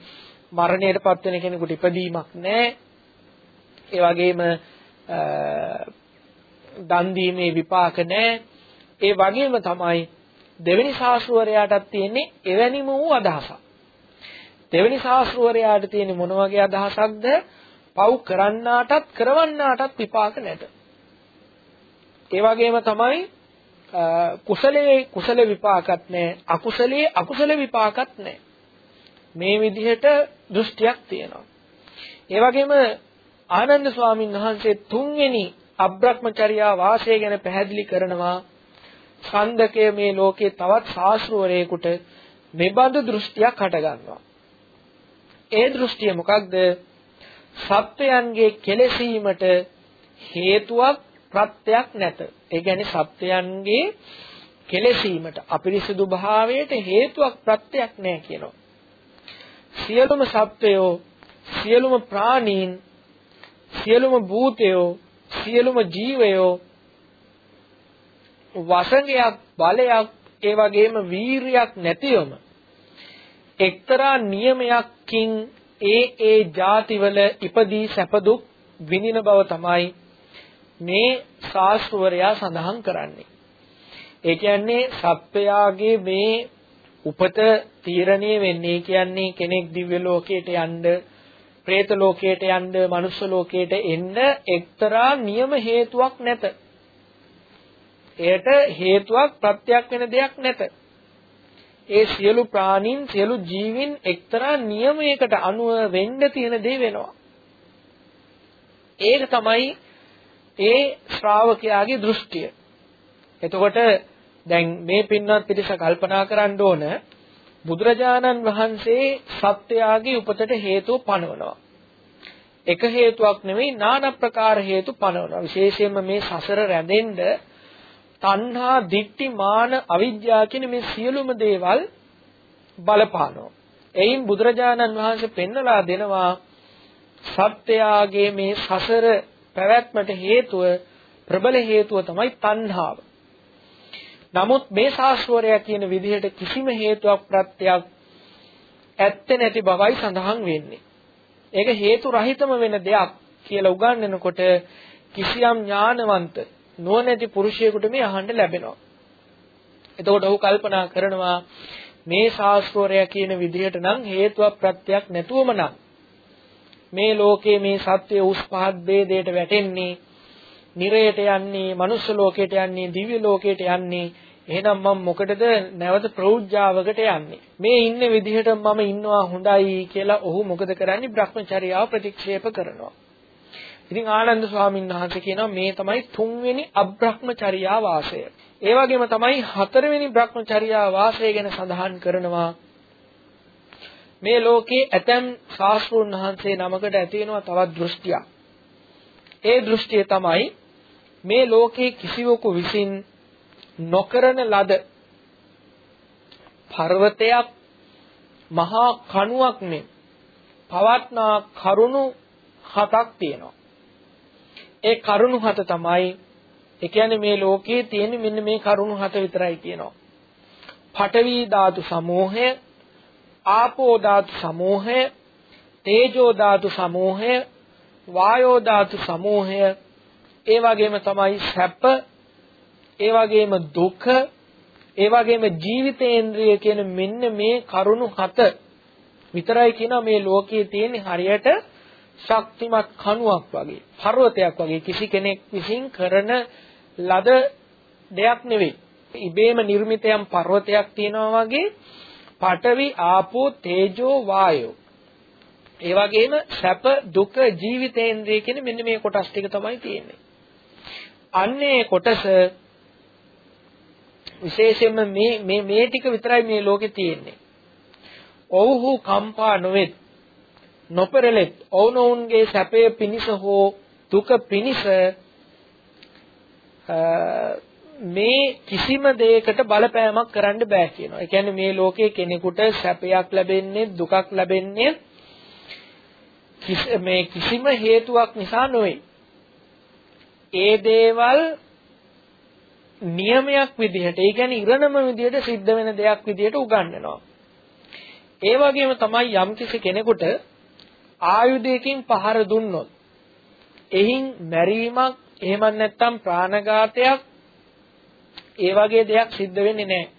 මරණයටපත් වෙන කෙනෙකුට ඉපදීමක් නැහැ. ඒ වගේම දන් දීමේ විපාක නැහැ. ඒ වගේම තමයි දෙවෙනි ශාස්ත්‍රවරයාටත් තියෙන්නේ එවැනිම වූ අදහසක්. දෙවෙනි ශාස්ත්‍රවරයාට තියෙන්නේ මොන වගේ අදහසක්ද? පව් කරන්නාටත් කරවන්නාටත් විපාක නැත. ඒ වගේම තමයි කුසලයේ කුසල විපාකත් නැහැ අකුසලයේ අකුසල විපාකත් නැහැ මේ විදිහට දෘෂ්ටියක් තියෙනවා ඒ වගේම ආනන්ද ස්වාමීන් වහන්සේ තුන්වෙනි අබ්‍රහ්මචර්යා වාසය ගැන පැහැදිලි කරනවා. ඡන්දකය මේ ලෝකේ තවත් ශාස්ත්‍රවරයෙකුට මෙබඳු දෘෂ්ටියක් හටගන්නවා. ඒ දෘෂ්ටිය මොකක්ද? සත්වයන්ගේ කෙලෙසීමට හේතුවක් ප්‍රත්‍යක් නැත. ඒ කියන්නේ සත්වයන්ගේ කෙලෙසීමට අපිරිසිදු භාවයට හේතුවක් ප්‍රත්‍යක් නැහැ කියනවා. සියලුම සත්වයෝ සියලුම ප්‍රාණීන් සියලුම භූතයෝ සියලුම ජීවයෝ වසඟයක් බලයක් ඒ වගේම වීරියක් නැතිවම එක්තරා නියමයකින් ඒ ඒ ಜಾතිවල ඉපදී සැපදුක් විඳින බව තමයි මේ ශාස්ත්‍රවරයා සඳහන් කරන්නේ. ඒ කියන්නේ සත්වයාගේ මේ උපත තීරණය වෙන්නේ කියන්නේ කෙනෙක් දිව්‍ය ලෝකයට යන්න പ്രേත ලෝකයට යන්න, මනුෂ්‍ය ලෝකයට එන්න එක්තරා නියම හේතුවක් නැත. එයට හේතුවක් ප්‍රත්‍යක් වෙන දෙයක් නැත. ඒ සියලු ප්‍රාණීන්, සියලු ජීවීන් එක්තරා නියමයකට අනුව වෙන්න තියෙන දේ වෙනවා. ඒක තමයි ඒ ශ්‍රාවකයාගේ දෘෂ්ටිය. එතකොට දැන් මේ පින්වත් පිරිස කල්පනා කරන්න ඕන බුදුරජාණන් වහන්සේ සත්‍යයාගේ උපතට හේතුව පනවනවා. එක හේතුවක් නෙවෙයි নানা ප්‍රකාර හේතු පනවනවා. විශේෂයෙන්ම මේ සසර රැඳෙන්න තණ්හා, දික්ටි, මාන, අවිජ්ජා කියන මේ සියලුම දේවල් බලපානවා. එයින් බුදුරජාණන් වහන්සේ පෙන්වලා දෙනවා සත්‍යයාගේ මේ සසර පැවැත්මට හේතුව ප්‍රබල හේතුව තමයි තණ්හාව. නමුත් මේ ශාස්ත්‍රය කියන විදිහට කිසිම හේතුවක් ප්‍රත්‍යක් ඇත්තේ නැති බවයි සඳහන් වෙන්නේ. ඒක හේතු රහිතම වෙන දෙයක් කියලා උගන්වනකොට කිසියම් ඥානවන්ත නුවණැති පුරුෂයෙකුට මේ අහන්න ලැබෙනවා. එතකොට ඔහු කල්පනා කරනවා මේ ශාස්ත්‍රය කියන විදිහට නම් හේතුවක් ප්‍රත්‍යක් නැතුවම නම් මේ ලෝකයේ මේ සත්‍ය උස් පහත් ભેදයට වැටෙන්නේ නිරයට යන්නේ මනුෂ්‍ය ලෝකයට යන්නේ දිව්‍ය ලෝකයට යන්නේ එහෙනම් මම මොකටද නැවත ප්‍රෞජ්ජාවකට යන්නේ? මේ ඉන්න විදිහට මම ඉන්නවා හොඳයි කියලා ඔහු මොකද කරන්නේ? Brahmacharyaව ප්‍රතික්ෂේප කරනවා. ඉතින් ආනන්ද ස්වාමීන් වහන්සේ කියනවා මේ තමයි තුන්වෙනි අබ්‍රහ්මචර්යා වාසය. ඒ වගේම තමයි හතරවෙනි Brahmacharya වාසය ගැන සඳහන් කරනවා. මේ ලෝකේ ඇතම් ශාස්ත්‍රඥ වහන්සේ නමකට ඇති වෙනවා තවත් දෘෂ්ටියක්. ඒ දෘෂ්ටිය තමයි මේ ලෝකේ කිසිවෙකු විසින් නොකරන ලද පර්වතයක් මහා කණුවක් නේ පවත්නා කරුණු හතක් තියෙනවා. ඒ කරුණු හත තමයි ඒ කියන්නේ මේ ලෝකයේ තියෙන මෙන්න මේ කරුණු හත විතරයි කියනවා. පඨවි ධාතු සමූහය, ආපෝ ධාතු සමූහය, තේජෝ ධාතු සමූහය, වායෝ ධාතු සමූහය, ඒ වගේම තමයි සැප, ඒ වගේම දුක, ඒ වගේම ජීවිතේන්ද්‍රිය කියන මෙන්න මේ කරුණු හත විතරයි කියනවා මේ ලෝකයේ තියෙන හරියට ශක්තිමත් කණුවක් වගේ පර්වතයක් වගේ කිසි කෙනෙක් විසින් කරන ලද දෙයක් නෙවෙයි. ඉබේම නිර්මිතයම් පර්වතයක් තියෙනවා වගේ පඨවි ආපෝ තේජෝ වායෝ ඒ වගේම සැප දුක ජීවිතේන්ද්‍රය කියන මෙන්න මේ කොටස් ටික තමයි තියෙන්නේ. අන්නේ කොටස විශේෂයෙන්ම මේ මේ මේ ටික විතරයි මේ ලෝකේ තියෙන්නේ. ඔව්හු කම්පා නොවෙත් නොපෙරළෙත් ඔවුනොවුන්ගේ සැපය පිනිස හෝ දුක පිනිස මේ කිසිම දෙයකට බලපෑමක් කරන්න බෑ කියනවා. ඒ කියන්නේ මේ ලෝකේ කෙනෙකුට සැපයක් ලැබෙන්නේ දුකක් ලැබෙන්නේ මේ කිසිම හේතුවක් නිසා නොවේ. ඒ දේවල් නියමයක් විදිහට, ඒ කියන්නේ ඉරණම විදිහට සිද්ධ වෙන දෙයක් විදිහට උගන්වනවා. ඒ වගේම තමයි යම්කිසි කෙනෙකුට ආයුධයකින් පහර දුන්නොත් එහින් මැරීමක් එහෙම නැත්නම් ප්‍රාණඝාතයක් ඒ වගේ දෙයක් සිද්ධ වෙන්නේ නැහැ.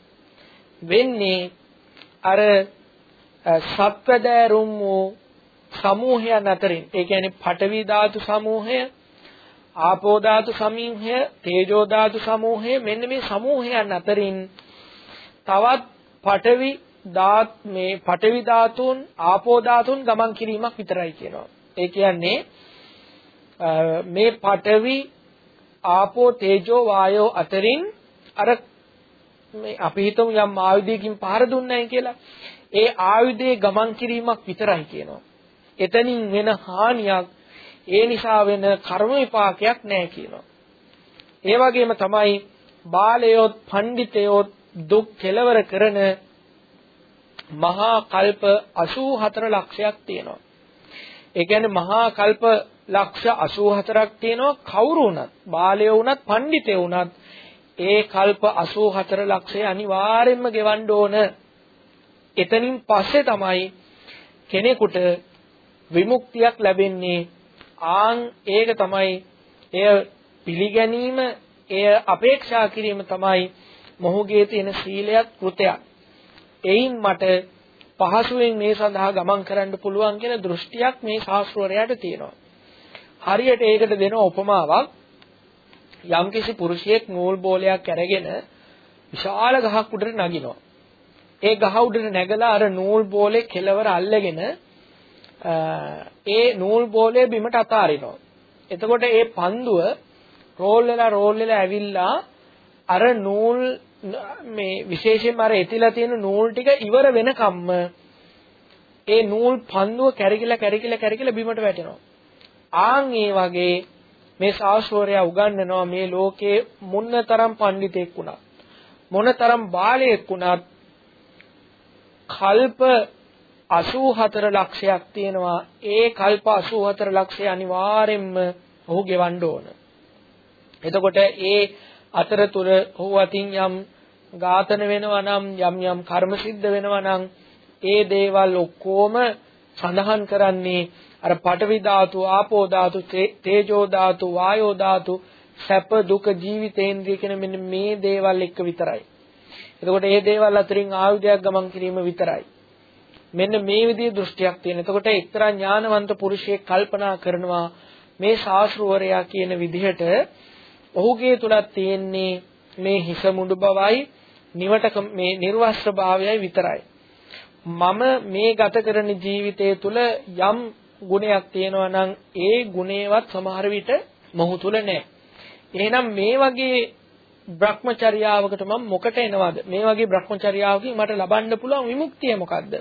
වෙන්නේ අර සත්වදෑරුම් වූ සමූහයන් අතරින් ඒ කියන්නේ පඨවි ධාතු සමූහය ආපෝ ධාතු සමූහය තේජෝ ධාතු සමූහය මෙන්න මේ සමූහයන් අතරින් තවත් පඨවි ධාත් මේ පඨවි ධාතුන් ආපෝ ධාතුන් ගමන් කිරීමක් විතරයි කියනවා. ඒ කියන්නේ මේ පඨවි ආපෝ තේජෝ වායෝ අතරින් අර මේ අපි හිතමු යම් ආයුධයකින් පහර දුන්නයි කියලා. ඒ ආයුධයේ ගමන් කිරීමක් විතරයි කියනවා. එතනින් වෙන හානියක් ඒ නිසා වෙන කර්ම විපාකයක් නැහැ කියනවා. ඒ වගේම තමයි බාලයොත් පඬිතයොත් දුක් කෙලවර කරන මහා කල්ප 84 ලක්ෂයක් තියෙනවා. ඒ කියන්නේ මහා කල්ප ලක්ෂ 84ක් තියෙනවා කවුරු වුණත් බාලය වුණත් පඬිතය වුණත් ඒ කල්ප 84 ලක්ෂය අනිවාර්යෙන්ම ගෙවන්න ඕන. එතනින් පස්සේ තමයි කෙනෙකුට විමුක්තියක් ලැබෙන්නේ. ආන් ඒක තමයි එය පිළිගැනීම, එය අපේක්ෂා කිරීම තමයි මොහුගේ තියෙන සීලයක් කෘතයක්. එයින් මට පහසුවෙන් මේ සඳහා ගමන් කරන්න පුළුවන් කියන දෘෂ්ටියක් මේ ශාස්ත්‍රවරයාට තියෙනවා. හරියට ඒකට දෙන උපමාවක් යම්කිසි පුරුෂයෙක් නූල් බෝලයක් අරගෙන විශාල ගහක් උඩට නගිනවා. ඒ ගහ උඩට නැගලා අර නූල් බෝලේ කෙලවර අල්ලගෙන ඒ නූල් බෝලය බිමට අතාරිනවා. එතකොට ඒ පන්දුව රෝල් වෙලා රෝල් වෙලා ඇවිල්ලා අර නූල් මේ විශේෂයෙන්ම අර එතිලා තියෙන නූල් ටික ඉවර වෙනකම්ම ඒ නූල් පන්දුව කැරකිලා කැරකිලා කැරකිලා බිමට වැටෙනවා. ආන් ඒ වගේ මේ ශාස්ත්‍රෝරයා උගන්වනවා මේ ලෝකේ මොනතරම් පඬිතෙක් වුණත් මොනතරම් බාලයෙක් වුණත් කල්ප 84 ලක්ෂයක් තියෙනවා ඒ කල්ප 84 ලක්ෂය අනිවාර්යෙන්ම ඔහු ගෙවන්න ඕන. එතකොට ඒ අතරතුර ඔහු අතින් යම් ඝාතන වෙනවා නම් යම් යම් කර්ම සිද්ධ වෙනවා නම් ඒ දේවල් ඔක්කොම සඳහන් කරන්නේ අර පඨවි ධාතු, ආපෝ ධාතු, තේජෝ ධාතු, වායෝ ධාතු, සැප දුක ජීවිතේන්ද්‍රිය කියන මෙන්න මේ දේවල් එක්ක විතරයි. එතකොට මේ දේවල් අතරින් ආයුධයක් ගමන් කිරීම විතරයි. මෙන්න මේ විදිහේ දෘෂ්ටියක් තියෙන. එතකොට එක්තරා ඥානවන්ත පුරුෂයෙක් කල්පනා කරනවා මේ ශාස්ත්‍රවරයා කියන විදිහට ඔහුගේ තුලත් තියෙන්නේ මේ හිස මුඩු බවයි නිවට මේ නිර්වස්ත්‍ර භාවයයි විතරයි. මම මේ ගත කරන ජීවිතය තුළ යම් ගුණයක් තියෙනවා නම් ඒ ගුණේවත් සමහර විට මොහු තුල නැහැ. එහෙනම් මේ වගේ භ්‍රමචර්යාවකට මම මොකට එනවද? මේ වගේ භ්‍රමචර්යාවකින් මට ලබන්න පුළුවන් විමුක්තිය මොකද්ද?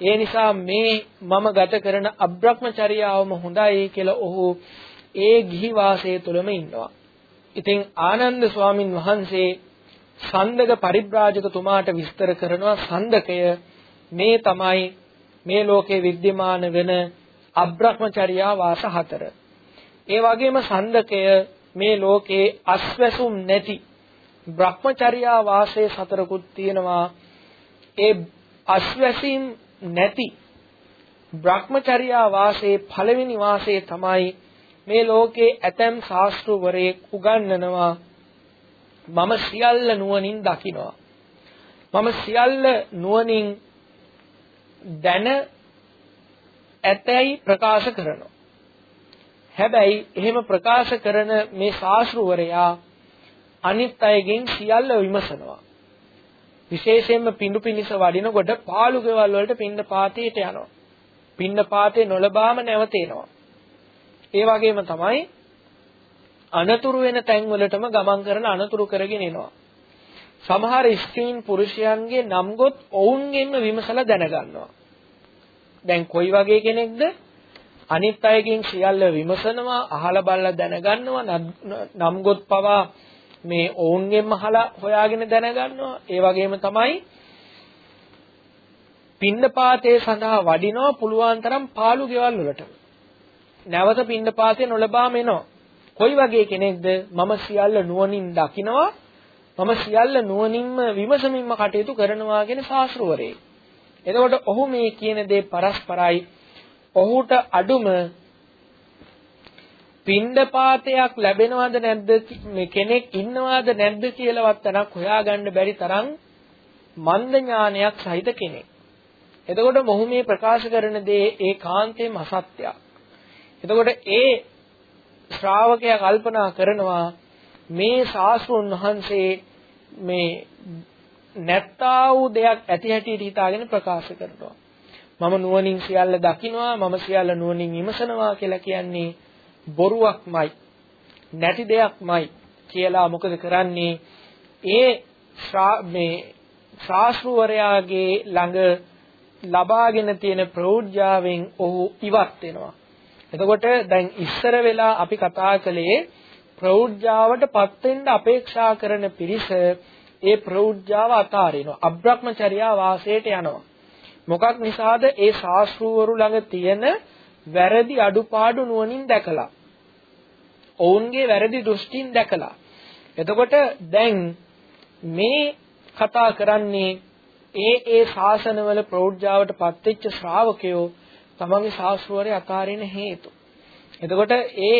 ඒ නිසා මේ මම ගත කරන අබ්‍රහ්මචර්යාවම හොඳයි කියලා ඔහු ඒ ගිහි වාසය තුළම ඉන්නවා. ඉතින් ආනන්ද ස්වාමින් වහන්සේ සන්දක පරිබ්‍රාජකතුමාට විස්තර කරනවා සන්දකය මේ තමයි මේ ලෝකේ विद्यमान වෙන අබ්‍රහ්මචර්යා වාස හතර. ඒ වගේම සන්දකය මේ ලෝකේ අස්වැසුම් නැති බ්‍රහ්මචර්යා වාසයේ සතරකුත් තියෙනවා. ඒ අස්වැසීම් නැති බ්‍රහ්මචර්යා වාසයේ පළවෙනි වාසයේ තමයි මේ ලෝකේ ඇතැම් ශාස්ත්‍රවරයෙක් උගන්වනවා මම සියල්ල නුවණින් දකිනවා මම සියල්ල නුවණින් දැන ඇතැයි ප්‍රකාශ කරනවා. හැබැයි එහෙම ප්‍රකාශ කරන මේ ශාස්ත්‍රවරයා අනිත් අයගෙන් සියල්ල විමසනවා. විශේෂයෙන්ම පිඬු පිනිස වඩිනකොට පාළු ගෙවල් වලට පින්න පාතේට යනවා. පින්න පාතේ නොලබාම නැවතෙනවා. ඒ වගේම තමයි අනතුරු වෙන තැන් වලටම ගමන් කරන අනතුරු කරගෙන එනවා. සමහර ස්ත්‍රීන් පුරුෂයන්ගේ නම් ගොත් ඔවුන්ගෙන්ම විමසලා දැනගන්නවා. දැන් කොයි වගේ කෙනෙක්ද? අනිත් අයගෙන් සියල්ල විමසනවා, අහලා බලලා දැනගන්නවා, නම් ගොත් පවා මේ ඔවුන්ගෙන්ම අහලා හොයාගෙන දැනගන්නවා. ඒ වගේම තමයි පින්නපාතේ සඳහා වඩිනවා පුළුවන් තරම් පාළු ගෙවල් වලට. නැවත පින්නපාතේ නොලබාම එනවා. කොයි වගේ කෙනෙක්ද? මම සියල්ල නුවණින් දකිනවා මම සියල්ල නුවණින්ම විමසමින්ම කටයුතු කරනවා කියන ශාස්ත්‍රවරයෙක්. එතකොට ඔහු මේ කියන දේ පරස්පරයි. ඔහුට අඩුම පින්ඩපාතයක් ලැබෙනවද නැද්ද මේ කෙනෙක් ඉන්නවද නැද්ද කියලාවත් තරක් හොයාගන්න බැරි තරම් මන්ද ඥානයක් සහිත කෙනෙක්. එතකොට මොහු මේ ප්‍රකාශ කරන දේ ඒකාන්තයෙන්ම අසත්‍යයක්. එතකොට ඒ ශ්‍රාවකයා කල්පනා කරනවා මේ ශාස්ත්‍රඥ වහන්සේ මේ නැත්තා වූ දෙයක් ඇති හැටියට හිතාගෙන ප්‍රකාශ කරනවා. මම නුවණින් සියල්ල දකිනවා මම සියල්ල නුවණින් විමසනවා කියලා කියන්නේ බොරුවක්මයි නැති දෙයක්මයි කියලා මොකද කරන්නේ? ඒ මේ ශාස්ත්‍රවරයාගේ ළඟ ලබාගෙන තියෙන ප්‍රෞಢ්‍යාවෙන් ඔහු ඉවත් වෙනවා. එතකොට දැන් ඉස්සර වෙලා අපි කතා කළේ ප්‍රෞಢ්‍යාවට පත් වෙන්න අපේක්ෂා කරන පිරිස ඒ ප්‍රෞඩ්ජාව අතාරිනවා. අබ්‍රහ්මචර්යා වාසයට යනවා. මොකක් නිසාද? ඒ ශාස්ත්‍රවරු ළඟ තියෙන වැරදි අඩුපාඩු නුවණින් දැකලා. ඔවුන්ගේ වැරදි දෘෂ්ටින් දැකලා. එතකොට දැන් මේ කතා කරන්නේ ඒ ඒ ශාසනවල ප්‍රෞಢ්‍යාවට පත්වෙච්ච ශ්‍රාවකයෝ තමන්ගේ ශාස්ත්‍රවරේ අතාරින හේතු. එතකොට ඒ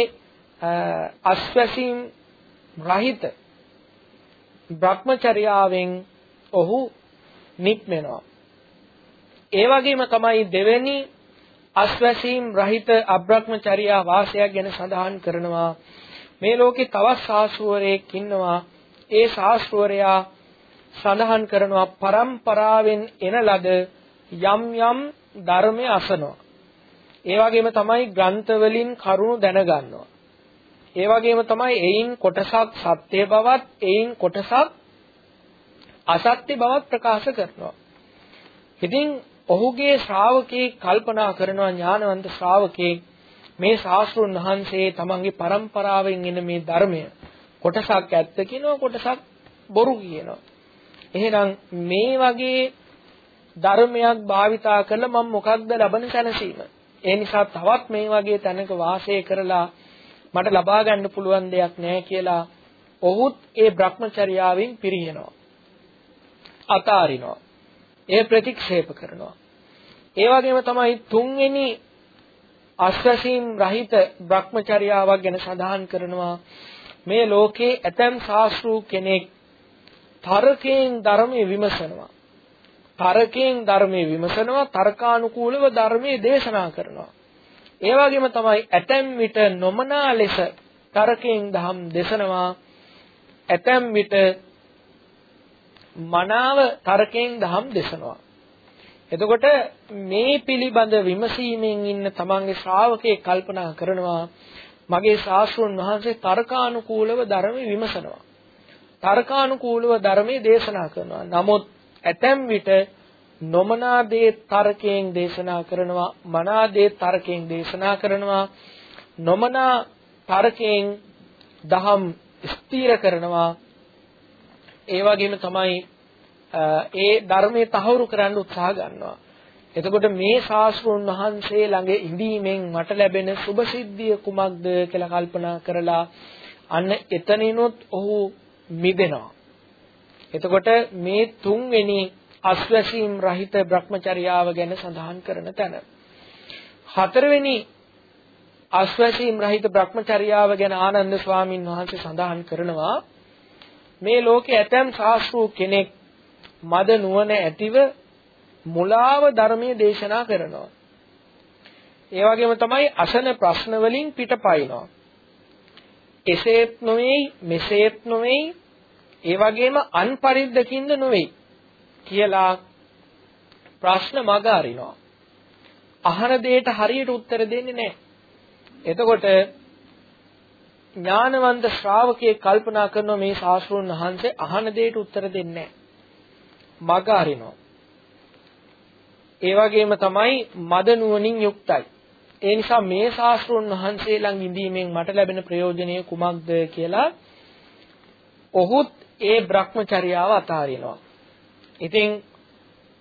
අස්වැසීම් රහිත භ්‍රමචර්යාවෙන් ඔහු නික්මෙනවා. ඒ වගේම තමයි දෙවෙනි අස්වැසීම් රහිත අබ්‍රහ්මචර්යා වාසයක් ගැන සඳහන් කරනවා. මේ ලෝකේ තවත් ශාස්ත්‍රවරයෙක් ඉන්නවා. ඒ ශාස්ත්‍රවරයා සඳහන් කරනවා පරම්පරාවෙන් එන ලද යම් යම් ධර්මයේ අසනවා. ඒ වගේම තමයි ග්‍රන්ථ වලින් කරුණු දැනගන්නවා. ඒ වගේම තමයි එයින් කොටසක් සත්‍ය බවත් එයින් කොටසක් අසත්‍ය බවත් ප්‍රකාශ කරනවා. ඉතින් ඔහුගේ ශ්‍රාවකේ කල්පනා කරනවා ඥානවන්ත ශ්‍රාවකේ මේ ශාස්ත්‍රුන් වහන්සේ තමන්ගේ પરම්පරාවෙන් එන මේ ධර්මය කොටසක් ඇත්ත කියනවා කොටසක් බොරු කියනවා. එහෙනම් මේ වගේ ධර්මයක් භාවිතා කළ මම මොකක්ද ලබන සැනසීම? ඒ නිසා තවත් මේ වගේ තැනක වාසය කරලා මට ලබා ගන්න පුළුවන් දෙයක් නැහැ කියලා ඔහුත් ඒ Brahmacharyaවෙන් පිරිනනවා. අතාරිනවා. ඒ ප්‍රතික්ෂේප කරනවා. ඒ වගේම තමයි තුන්වෙනි අස්වැසීම් රහිත Brahmacharyaවක් ගැන සඳහන් කරනවා මේ ලෝකේ ඇතම් ශාස්ත්‍රූ කෙනෙක් තර්කයෙන් ධර්මයේ විමසනවා. තර්කයෙන් ධර්මයේ විමසනවා තර්කානුකූලව ධර්මයේ දේශනා කරනවා. ඒ වගේම තමයි ඇතැම් විට නොමනා ලෙස තර්කයෙන් ධම් දේශනවා. ඇතැම් විට මනාව තර්කයෙන් ධම් දේශනවා. එතකොට මේ පිළිබඳ විමසීමෙන් ඉන්න තමන්ගේ ශ්‍රාවකේ කල්පනා කරනවා මගේ ශාස්ත්‍රුන් වහන්සේ තර්කානුකූලව ධර්මයේ විමසනවා. තර්කානුකූලව ධර්මයේ දේශනා කරනවා. නමුත් ඇතැම් විට නොමනා දේ තර්කයෙන් දේශනා කරනවා, මනා දේ තර්කයෙන් දේශනා කරනවා. නොමනා තර්කයෙන් දහම් ස්ථීර කරනවා. ඒ වගේම තමයි ඒ ධර්මයේ තහවුරු කරන්න උත්සාහ ගන්නවා. එතකොට මේ ශාස්ත්‍රුන් වහන්සේ ළඟ ඉඳීමෙන් මට ලැබෙන සුභ සිද්ධිය කුමක්ද කියලා කල්පනා කරලා අන්න එතනිනුත් ඔහු මිදෙනවා. එතකොට මේ තුන්වෙනි අස්වැසීම් රහිත Brahmacharyaව ගැන සඳහන් කරන තැන. හතරවෙනි අස්වැසීම් රහිත Brahmacharyaව ගැන ආනන්ද ස්වාමින් වහන්සේ සඳහන් කරනවා මේ ලෝකේ ඇතැම් ශාස්ත්‍රූ කෙනෙක් මද නුවණ ඇතිව මුලාව ධර්මයේ දේශනා කරනවා. ඒ වගේම තමයි අසන ප්‍රශ්න වලින් පිටපයින්නවා. එසේත් නොවේයි මෙසේත් නොවේයි ඒ වගේම අන්පරිද්දකින්ද නොවේයි කියලා ප්‍රශ්න මග අරිනවා. අහන දෙයට හරියට උත්තර දෙන්නේ නැහැ. එතකොට ඥානවන්ත ශ්‍රාවකයෙක් කල්පනා කරනවා මේ ශාස්ත්‍රඥ වහන්සේ අහන දෙයට උත්තර දෙන්නේ නැහැ. මග අරිනවා. ඒ වගේම තමයි මද නුවණින් යුක්තයි. ඒ නිසා මේ ශාස්ත්‍රඥ වහන්සේ ළඟ ඉඳීමෙන් මට ලැබෙන ප්‍රයෝජනය කුමක්ද කියලා ඔහුත් ඒ Brahmacharyaව අතාරිනවා. ඉතින්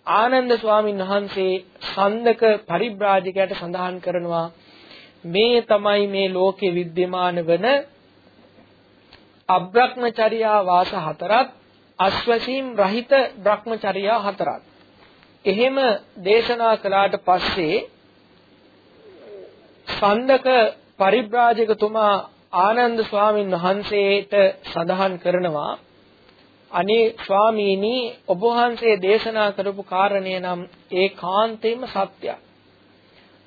ආනන්ද ස්වාමීන් වහන්සේ සන්දක පරිබ්‍රාජකයට සඳහන් කරනවා මේ තමයි මේ ලෝකේ विद्यमान වන අබ්‍රහ්මචර්යා වාස හතරත් අස්වැසීම් රහිත Brahmacharya හතරක්. එහෙම දේශනා කළාට පස්සේ සන්දක පරිබ්‍රාජකතුමා ආනන්ද ස්වාමීන් වහන්සේට සඳහන් කරනවා අනේ ස්වාමීනි ඔබ වහන්සේ දේශනා කරපු කාරණය නම් ඒකාන්තයෙන්ම සත්‍යයි.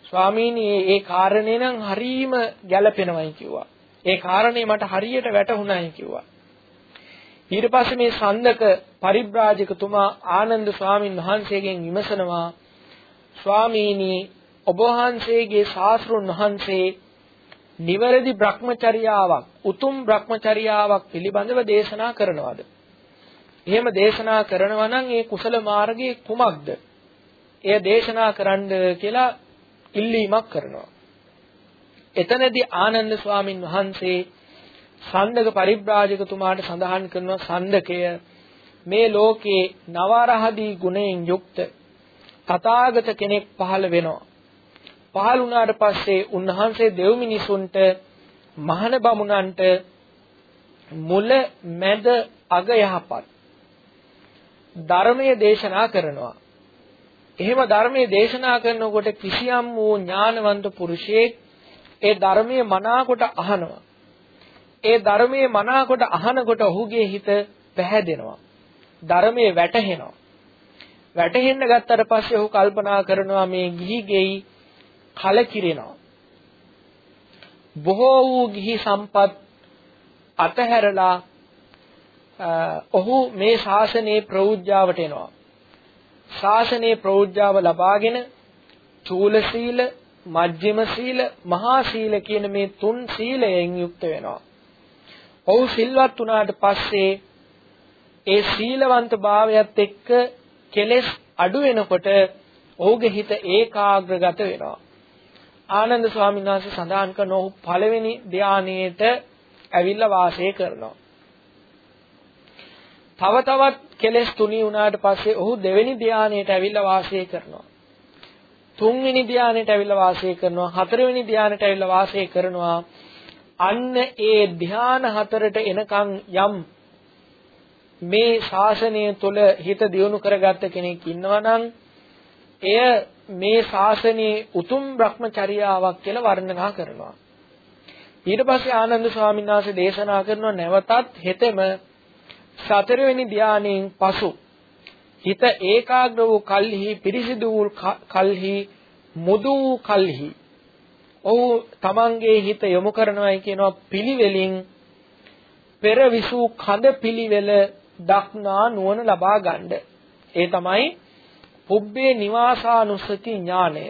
ස්වාමීනි ඒ කාරණේ නම් හරීම ගැළපෙනවයි කිව්වා. ඒ කාරණේ මට හරියට වැටහුණායි කිව්වා. ඊට පස්සේ මේ සන්දක පරිබ්‍රාජකතුමා ආනන්ද ස්වාමින් වහන්සේගෙන් විමසනවා ස්වාමීනි ඔබ වහන්සේගේ ශාස්ත්‍රුන් වහන්සේ නිවැරදි භ්‍රමචර්යාවක් උතුම් භ්‍රමචර්යාවක් පිළිබඳව දේශනා කරනවාද? එහෙම දේශනා කරනවා නම් ඒ කුසල මාර්ගයේ කුමක්ද? එය දේශනා කරන්න කියලා ඉල්ලීමක් කරනවා. එතනදී ආනන්ද ස්වාමින් වහන්සේ සන්දක පරිබ්‍රාජකතුමාට සඳහන් කරන සන්දකය මේ ලෝකේ නවරහදී ගුණයෙන් යුක්ත තථාගත කෙනෙක් පහළ වෙනවා. පහළ වුණාට පස්සේ උන්වහන්සේ දෙව් මිනිසුන්ට මහාන බමුණන්ට මුල මැද අග යහපත් ධර්මයේ දේශනා කරනවා. එහෙම ධර්මයේ දේශනා කරනකොට කිසියම් වූ ඥානවන්ත පුරුෂයෙක් ඒ ධර්මයේ මනාකොට අහනවා. ඒ ධර්මයේ මනාකොට අහනකොට ඔහුගේ හිත පැහැදෙනවා. ධර්මයේ වැටහෙනවා. වැටහෙන්න ගත්තට පස්සේ ඔහු කල්පනා කරනවා මේ ගිහි ගෙයි කලකිරෙනවා. බොහෝ වූ ගිහි සම්පත් අතහැරලා ඔහු මේ ශාසනයේ ප්‍රෞජ්‍යාවට එනවා. ශාසනයේ ප්‍රෞජ්‍යාව ලබාගෙන චූල සීල, මජ්ක්‍ධිම සීල, මහා සීල කියන මේ තුන් සීලයෙන් යුක්ත වෙනවා. ඔහු සිල්වත් වුණාට පස්සේ ඒ සීලවන්ත භාවයත් එක්ක කෙලෙස් අඩු වෙනකොට ඔහුගේ හිත ඒකාග්‍රගත වෙනවා. ආනන්ද ස්වාමීන් වහන්සේ සඳහන් කරන ඔහු පළවෙනි ධානයේට ඇවිල්ලා වාසය කරනවා. තව තවත් කෙලෙස් තුනී වුණාට පස්සේ ඔහු දෙවෙනි ධානයට ඇවිල්ලා වාසය කරනවා. තුන්වෙනි ධානයට ඇවිල්ලා වාසය කරනවා. හතරවෙනි ධානයට ඇවිල්ලා වාසය කරනවා. අන්න ඒ ධාන හතරට එනකන් යම් මේ ශාසනය තුළ හිත දියුණු කරගත්ත කෙනෙක් ඉන්නවා නම් එය මේ ශාසනයේ උතුම් භ්‍රමචර්යාවක් කියලා වර්ණනා කරනවා. ඊට පස්සේ ආනන්ද ස්වාමීන් වහන්සේ දේශනා කරනවා නැවතත් හෙතෙම සතරවෙනි ධානයෙන් පසු හිත ඒකාග්‍ර වූ කල්හි පිරිසිදු වූ කල්හි මුදු වූ කල්හි ඔහු තමන්ගේ හිත යොමු කරනවායි කියනවා පිළිවෙලින් පෙර විසූ කඳ පිළිවෙල දක්නා නුවණ ලබා ගන්න. ඒ තමයි පුබ්බේ නිවාසානුස්සති ඥානය.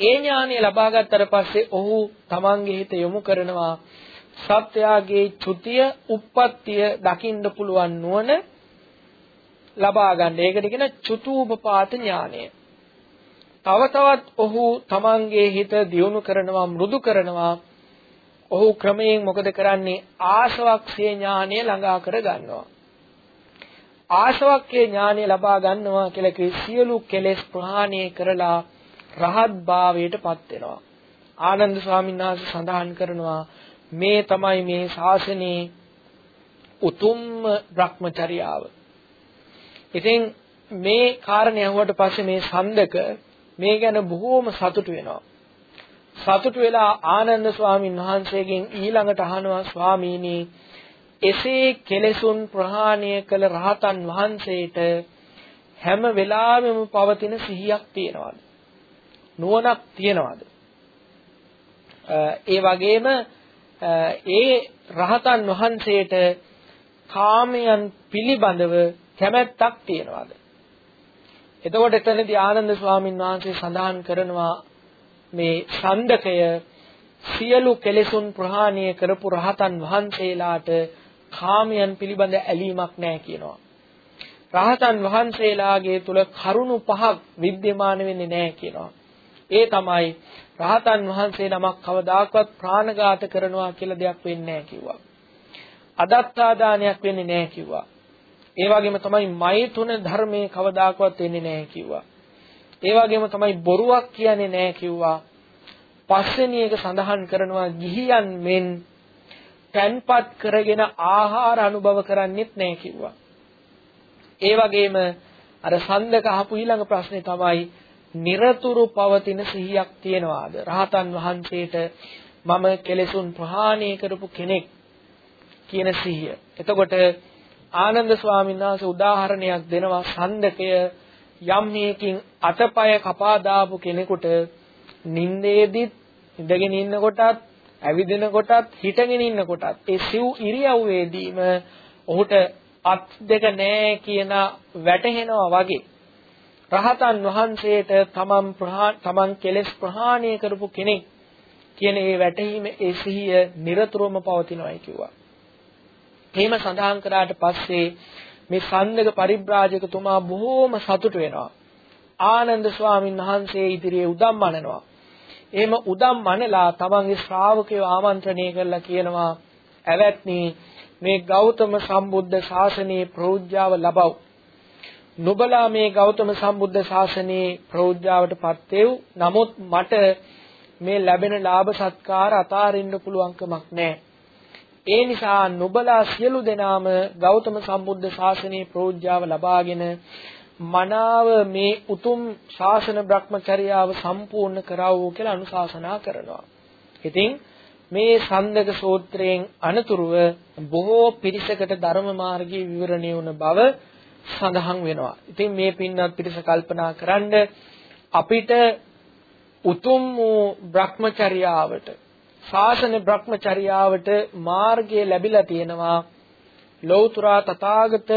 ඒ ඥානය ලබා ගත්තට පස්සේ ඔහු තමන්ගේ හිත යොමු කරනවා සත්‍යාගේ චුතිය, උප්පත්තිය දකින්න පුළුවන් නුවණ ලබා ගන්න. ඒකට කියන චුතූපපාත ඥානය. තව තවත් ඔහු තමන්ගේ හිත දියුණු කරනවා, මෘදු කරනවා. ඔහු ක්‍රමයෙන් මොකද කරන්නේ? ආශවක්ෂේ ඥානය ළඟා කර ගන්නවා. ආශවක්ඛේ ඥානය ලබා ගන්නවා කියලා කිය සියලු කෙලෙස් ප්‍රහාණය කරලා රහත් භාවයට පත් වෙනවා. ආනන්ද ස්වාමීන් වහන්සේ සඳහන් කරනවා මේ තමයි මේ ශාසනයේ උතුම්ම භ්‍රමචර්යාව. ඉතින් මේ කාරණේ අහුවට පස්සේ මේ සඳක මේ ගැන බොහෝම සතුටු වෙනවා. සතුටු වෙලා ආනන්ද ස්වාමීන් වහන්සේගෙන් ඊළඟට අහනවා ස්වාමීනි එසේ කෙලෙසුන් ප්‍රහාණය කළ රහතන් වහන්සේට හැම වෙලාවෙම පවතින සිහියක් තියනවාද? නුවණක් තියනවාද? ඒ වගේම ඒ රහතන් වහන්සේට කාමයන් පිළිබඳව කැමැත්තක් තියනවාද? එතකොට එතනදී ආනන්ද ස්වාමීන් වහන්සේ සඳහන් කරනවා මේ සන්දකය සියලු කෙලෙසුන් ප්‍රහාණය කරපු රහතන් වහන්සේලාට කාමයන් පිළිබඳ ඇලීමක් නැහැ කියනවා. රහතන් වහන්සේලාගේ තුල කරුණු පහක් විද්‍යමාන වෙන්නේ නැහැ කියනවා. ඒ තමයි රහතන් වහන්සේ නමක් කවදාකවත් ප්‍රාණඝාත කරනවා කියලා දෙයක් වෙන්නේ නැහැ කිව්වා. අදත්තාදානයක් වෙන්නේ නැහැ කිව්වා. ඒ වගේම තමයි මෛතුන ධර්මයේ කවදාකවත් වෙන්නේ නැහැ කිව්වා. ඒ වගේම තමයි බොරුවක් කියන්නේ නැහැ කිව්වා. පස්වෙනි එක සඳහන් කරනවා ගිහියන් මෙන් තැන්පත් කරගෙන ආහාර අනුභව කරන්නෙත් නැහැ කිව්වා. ඒ වගේම අර සඳක අහපු ඊළඟ ප්‍රශ්නේ තමයි নিরතුරු පවතින සිහියක් තියනවාද? රහතන් වහන්සේට මම කෙලෙසුන් ප්‍රහාණය කරපු කෙනෙක් කියන සිහිය. එතකොට ආනන්ද ස්වාමීන් වහන්සේ උදාහරණයක් දෙනවා සඳකය යම් හේකින් අතපය කපා දාපු කෙනෙකුට නින්දේදිත් ඉඳගෙන ඉන්නකොටත් ඇවිදින කොටත් හිටගෙන ඉන්න කොටත් ඒ සිව් ඉරියව්වේදීම ඔහුට අත් දෙක නෑ කියන වැටහෙනවා වගේ රහතන් වහන්සේට තමන් තමන් කෙලෙස් ප්‍රහාණය කරපු කෙනෙක් කියන ඒ වැටහීම ඒ සිහිය নিরතුරුවම පවතිනවායි කිව්වා. එහෙම සඳහන් කරාට පස්සේ මේ සන්නක පරිබ්‍රාජකතුමා බොහෝම සතුට වෙනවා. ආනන්ද ස්වාමීන් වහන්සේ ඉදිරියේ උදම් මනනවා. එහෙම උදම් මනලා තමන්ගේ ශ්‍රාවකයෝ ආමන්ත්‍රණය කරලා කියනවා ඇවැත්නි මේ ගෞතම සම්බුද්ධ ශාසනයේ ප්‍රෞජ්‍යාව ලබව. නුබලා මේ ගෞතම සම්බුද්ධ ශාසනයේ ප්‍රෞජ්‍යාවටපත් වෙව්. නමුත් මට මේ ලැබෙන ලාභ සත්කාර අතාරින්න පුළුවන්කමක් නැහැ. ඒ නිසා නුබලා සියලු දෙනාම ගෞතම සම්බුද්ධ ශාසනයේ ප්‍රෞජ්‍යාව ලබාගෙන මනාව මේ උතුම් ශාසන භ්‍රමචර්යාව සම්පූර්ණ කරවෝ කියලා අනුශාසනා කරනවා. ඉතින් මේ සන්දක සූත්‍රයෙන් අනතුරුව බොහෝ පිරිසකට ධර්ම මාර්ගයේ විවරණය වුණ බව සඳහන් වෙනවා. ඉතින් මේ පින්වත් පිරිස කල්පනා කරන්ඩ අපිට උතුම් වූ භ්‍රමචර්යාවට ශාසන භ්‍රමචර්යාවට මාර්ගය ලැබිලා තියෙනවා. ලෞතර තථාගත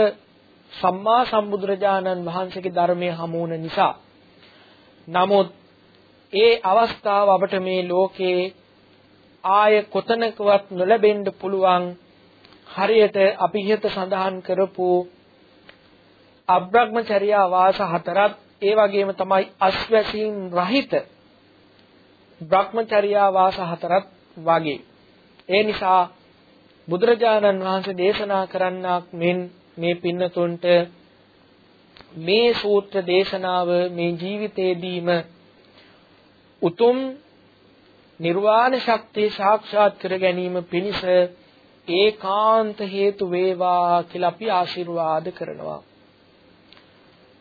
සම්මා සම්බුදුරජාණන් වහන්සේගේ ධර්මයේ හමු නිසා. නමුත් ඒ අවස්ථාව අපට මේ ලෝකේ ආය කොතනකවත් නොලැබෙන්න පුළුවන් හරියට අපි හිත සඳහන් කරපු අබ්‍රහ්මචර්යා වාස හතරත් ඒ වගේම තමයි අස්වැසීන් රහිත බ්‍රහ්මචර්යා වාස හතරත් වගේ. ඒ නිසා බුදුරජාණන් වහන්සේ දේශනා කරන්නක් මෙන් මේ පින්නතුන්ට මේ සූත්‍ර දේශනාව මේ ජීවිතේදීම උතුම් නිර්වාණ ශක්තිය සාක්ෂාත් කර ගැනීම පිණිස ඒකාන්ත හේතු වේවා කියලා අපි ආශිර්වාද කරනවා.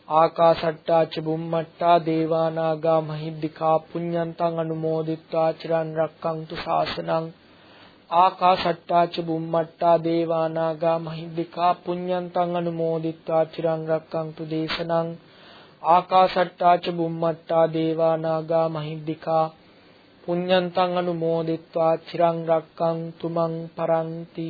ආකාසට්ටා ච බුම්මට්ටා දේවානාගා මහිද්దికා පුඤ්ඤන්තං අනුමෝදිත්වා චිරන් රක්කන්තු ශාසනං. ආකාසට්ටා ච බුම්මට්ටා දේවානාගා මහිද්దికා පුඤ්ඤන්තං අනුමෝදිත්වා චිරන් රක්කන්තු දේශනං. ආකාසට්ටා ච බුම්මට්ටා දේවානාගා මහිද්దికා පුඤ්ඤන්තං අනුමෝදිත්වා චිරන් රක්කන්තු මං පරන්ති.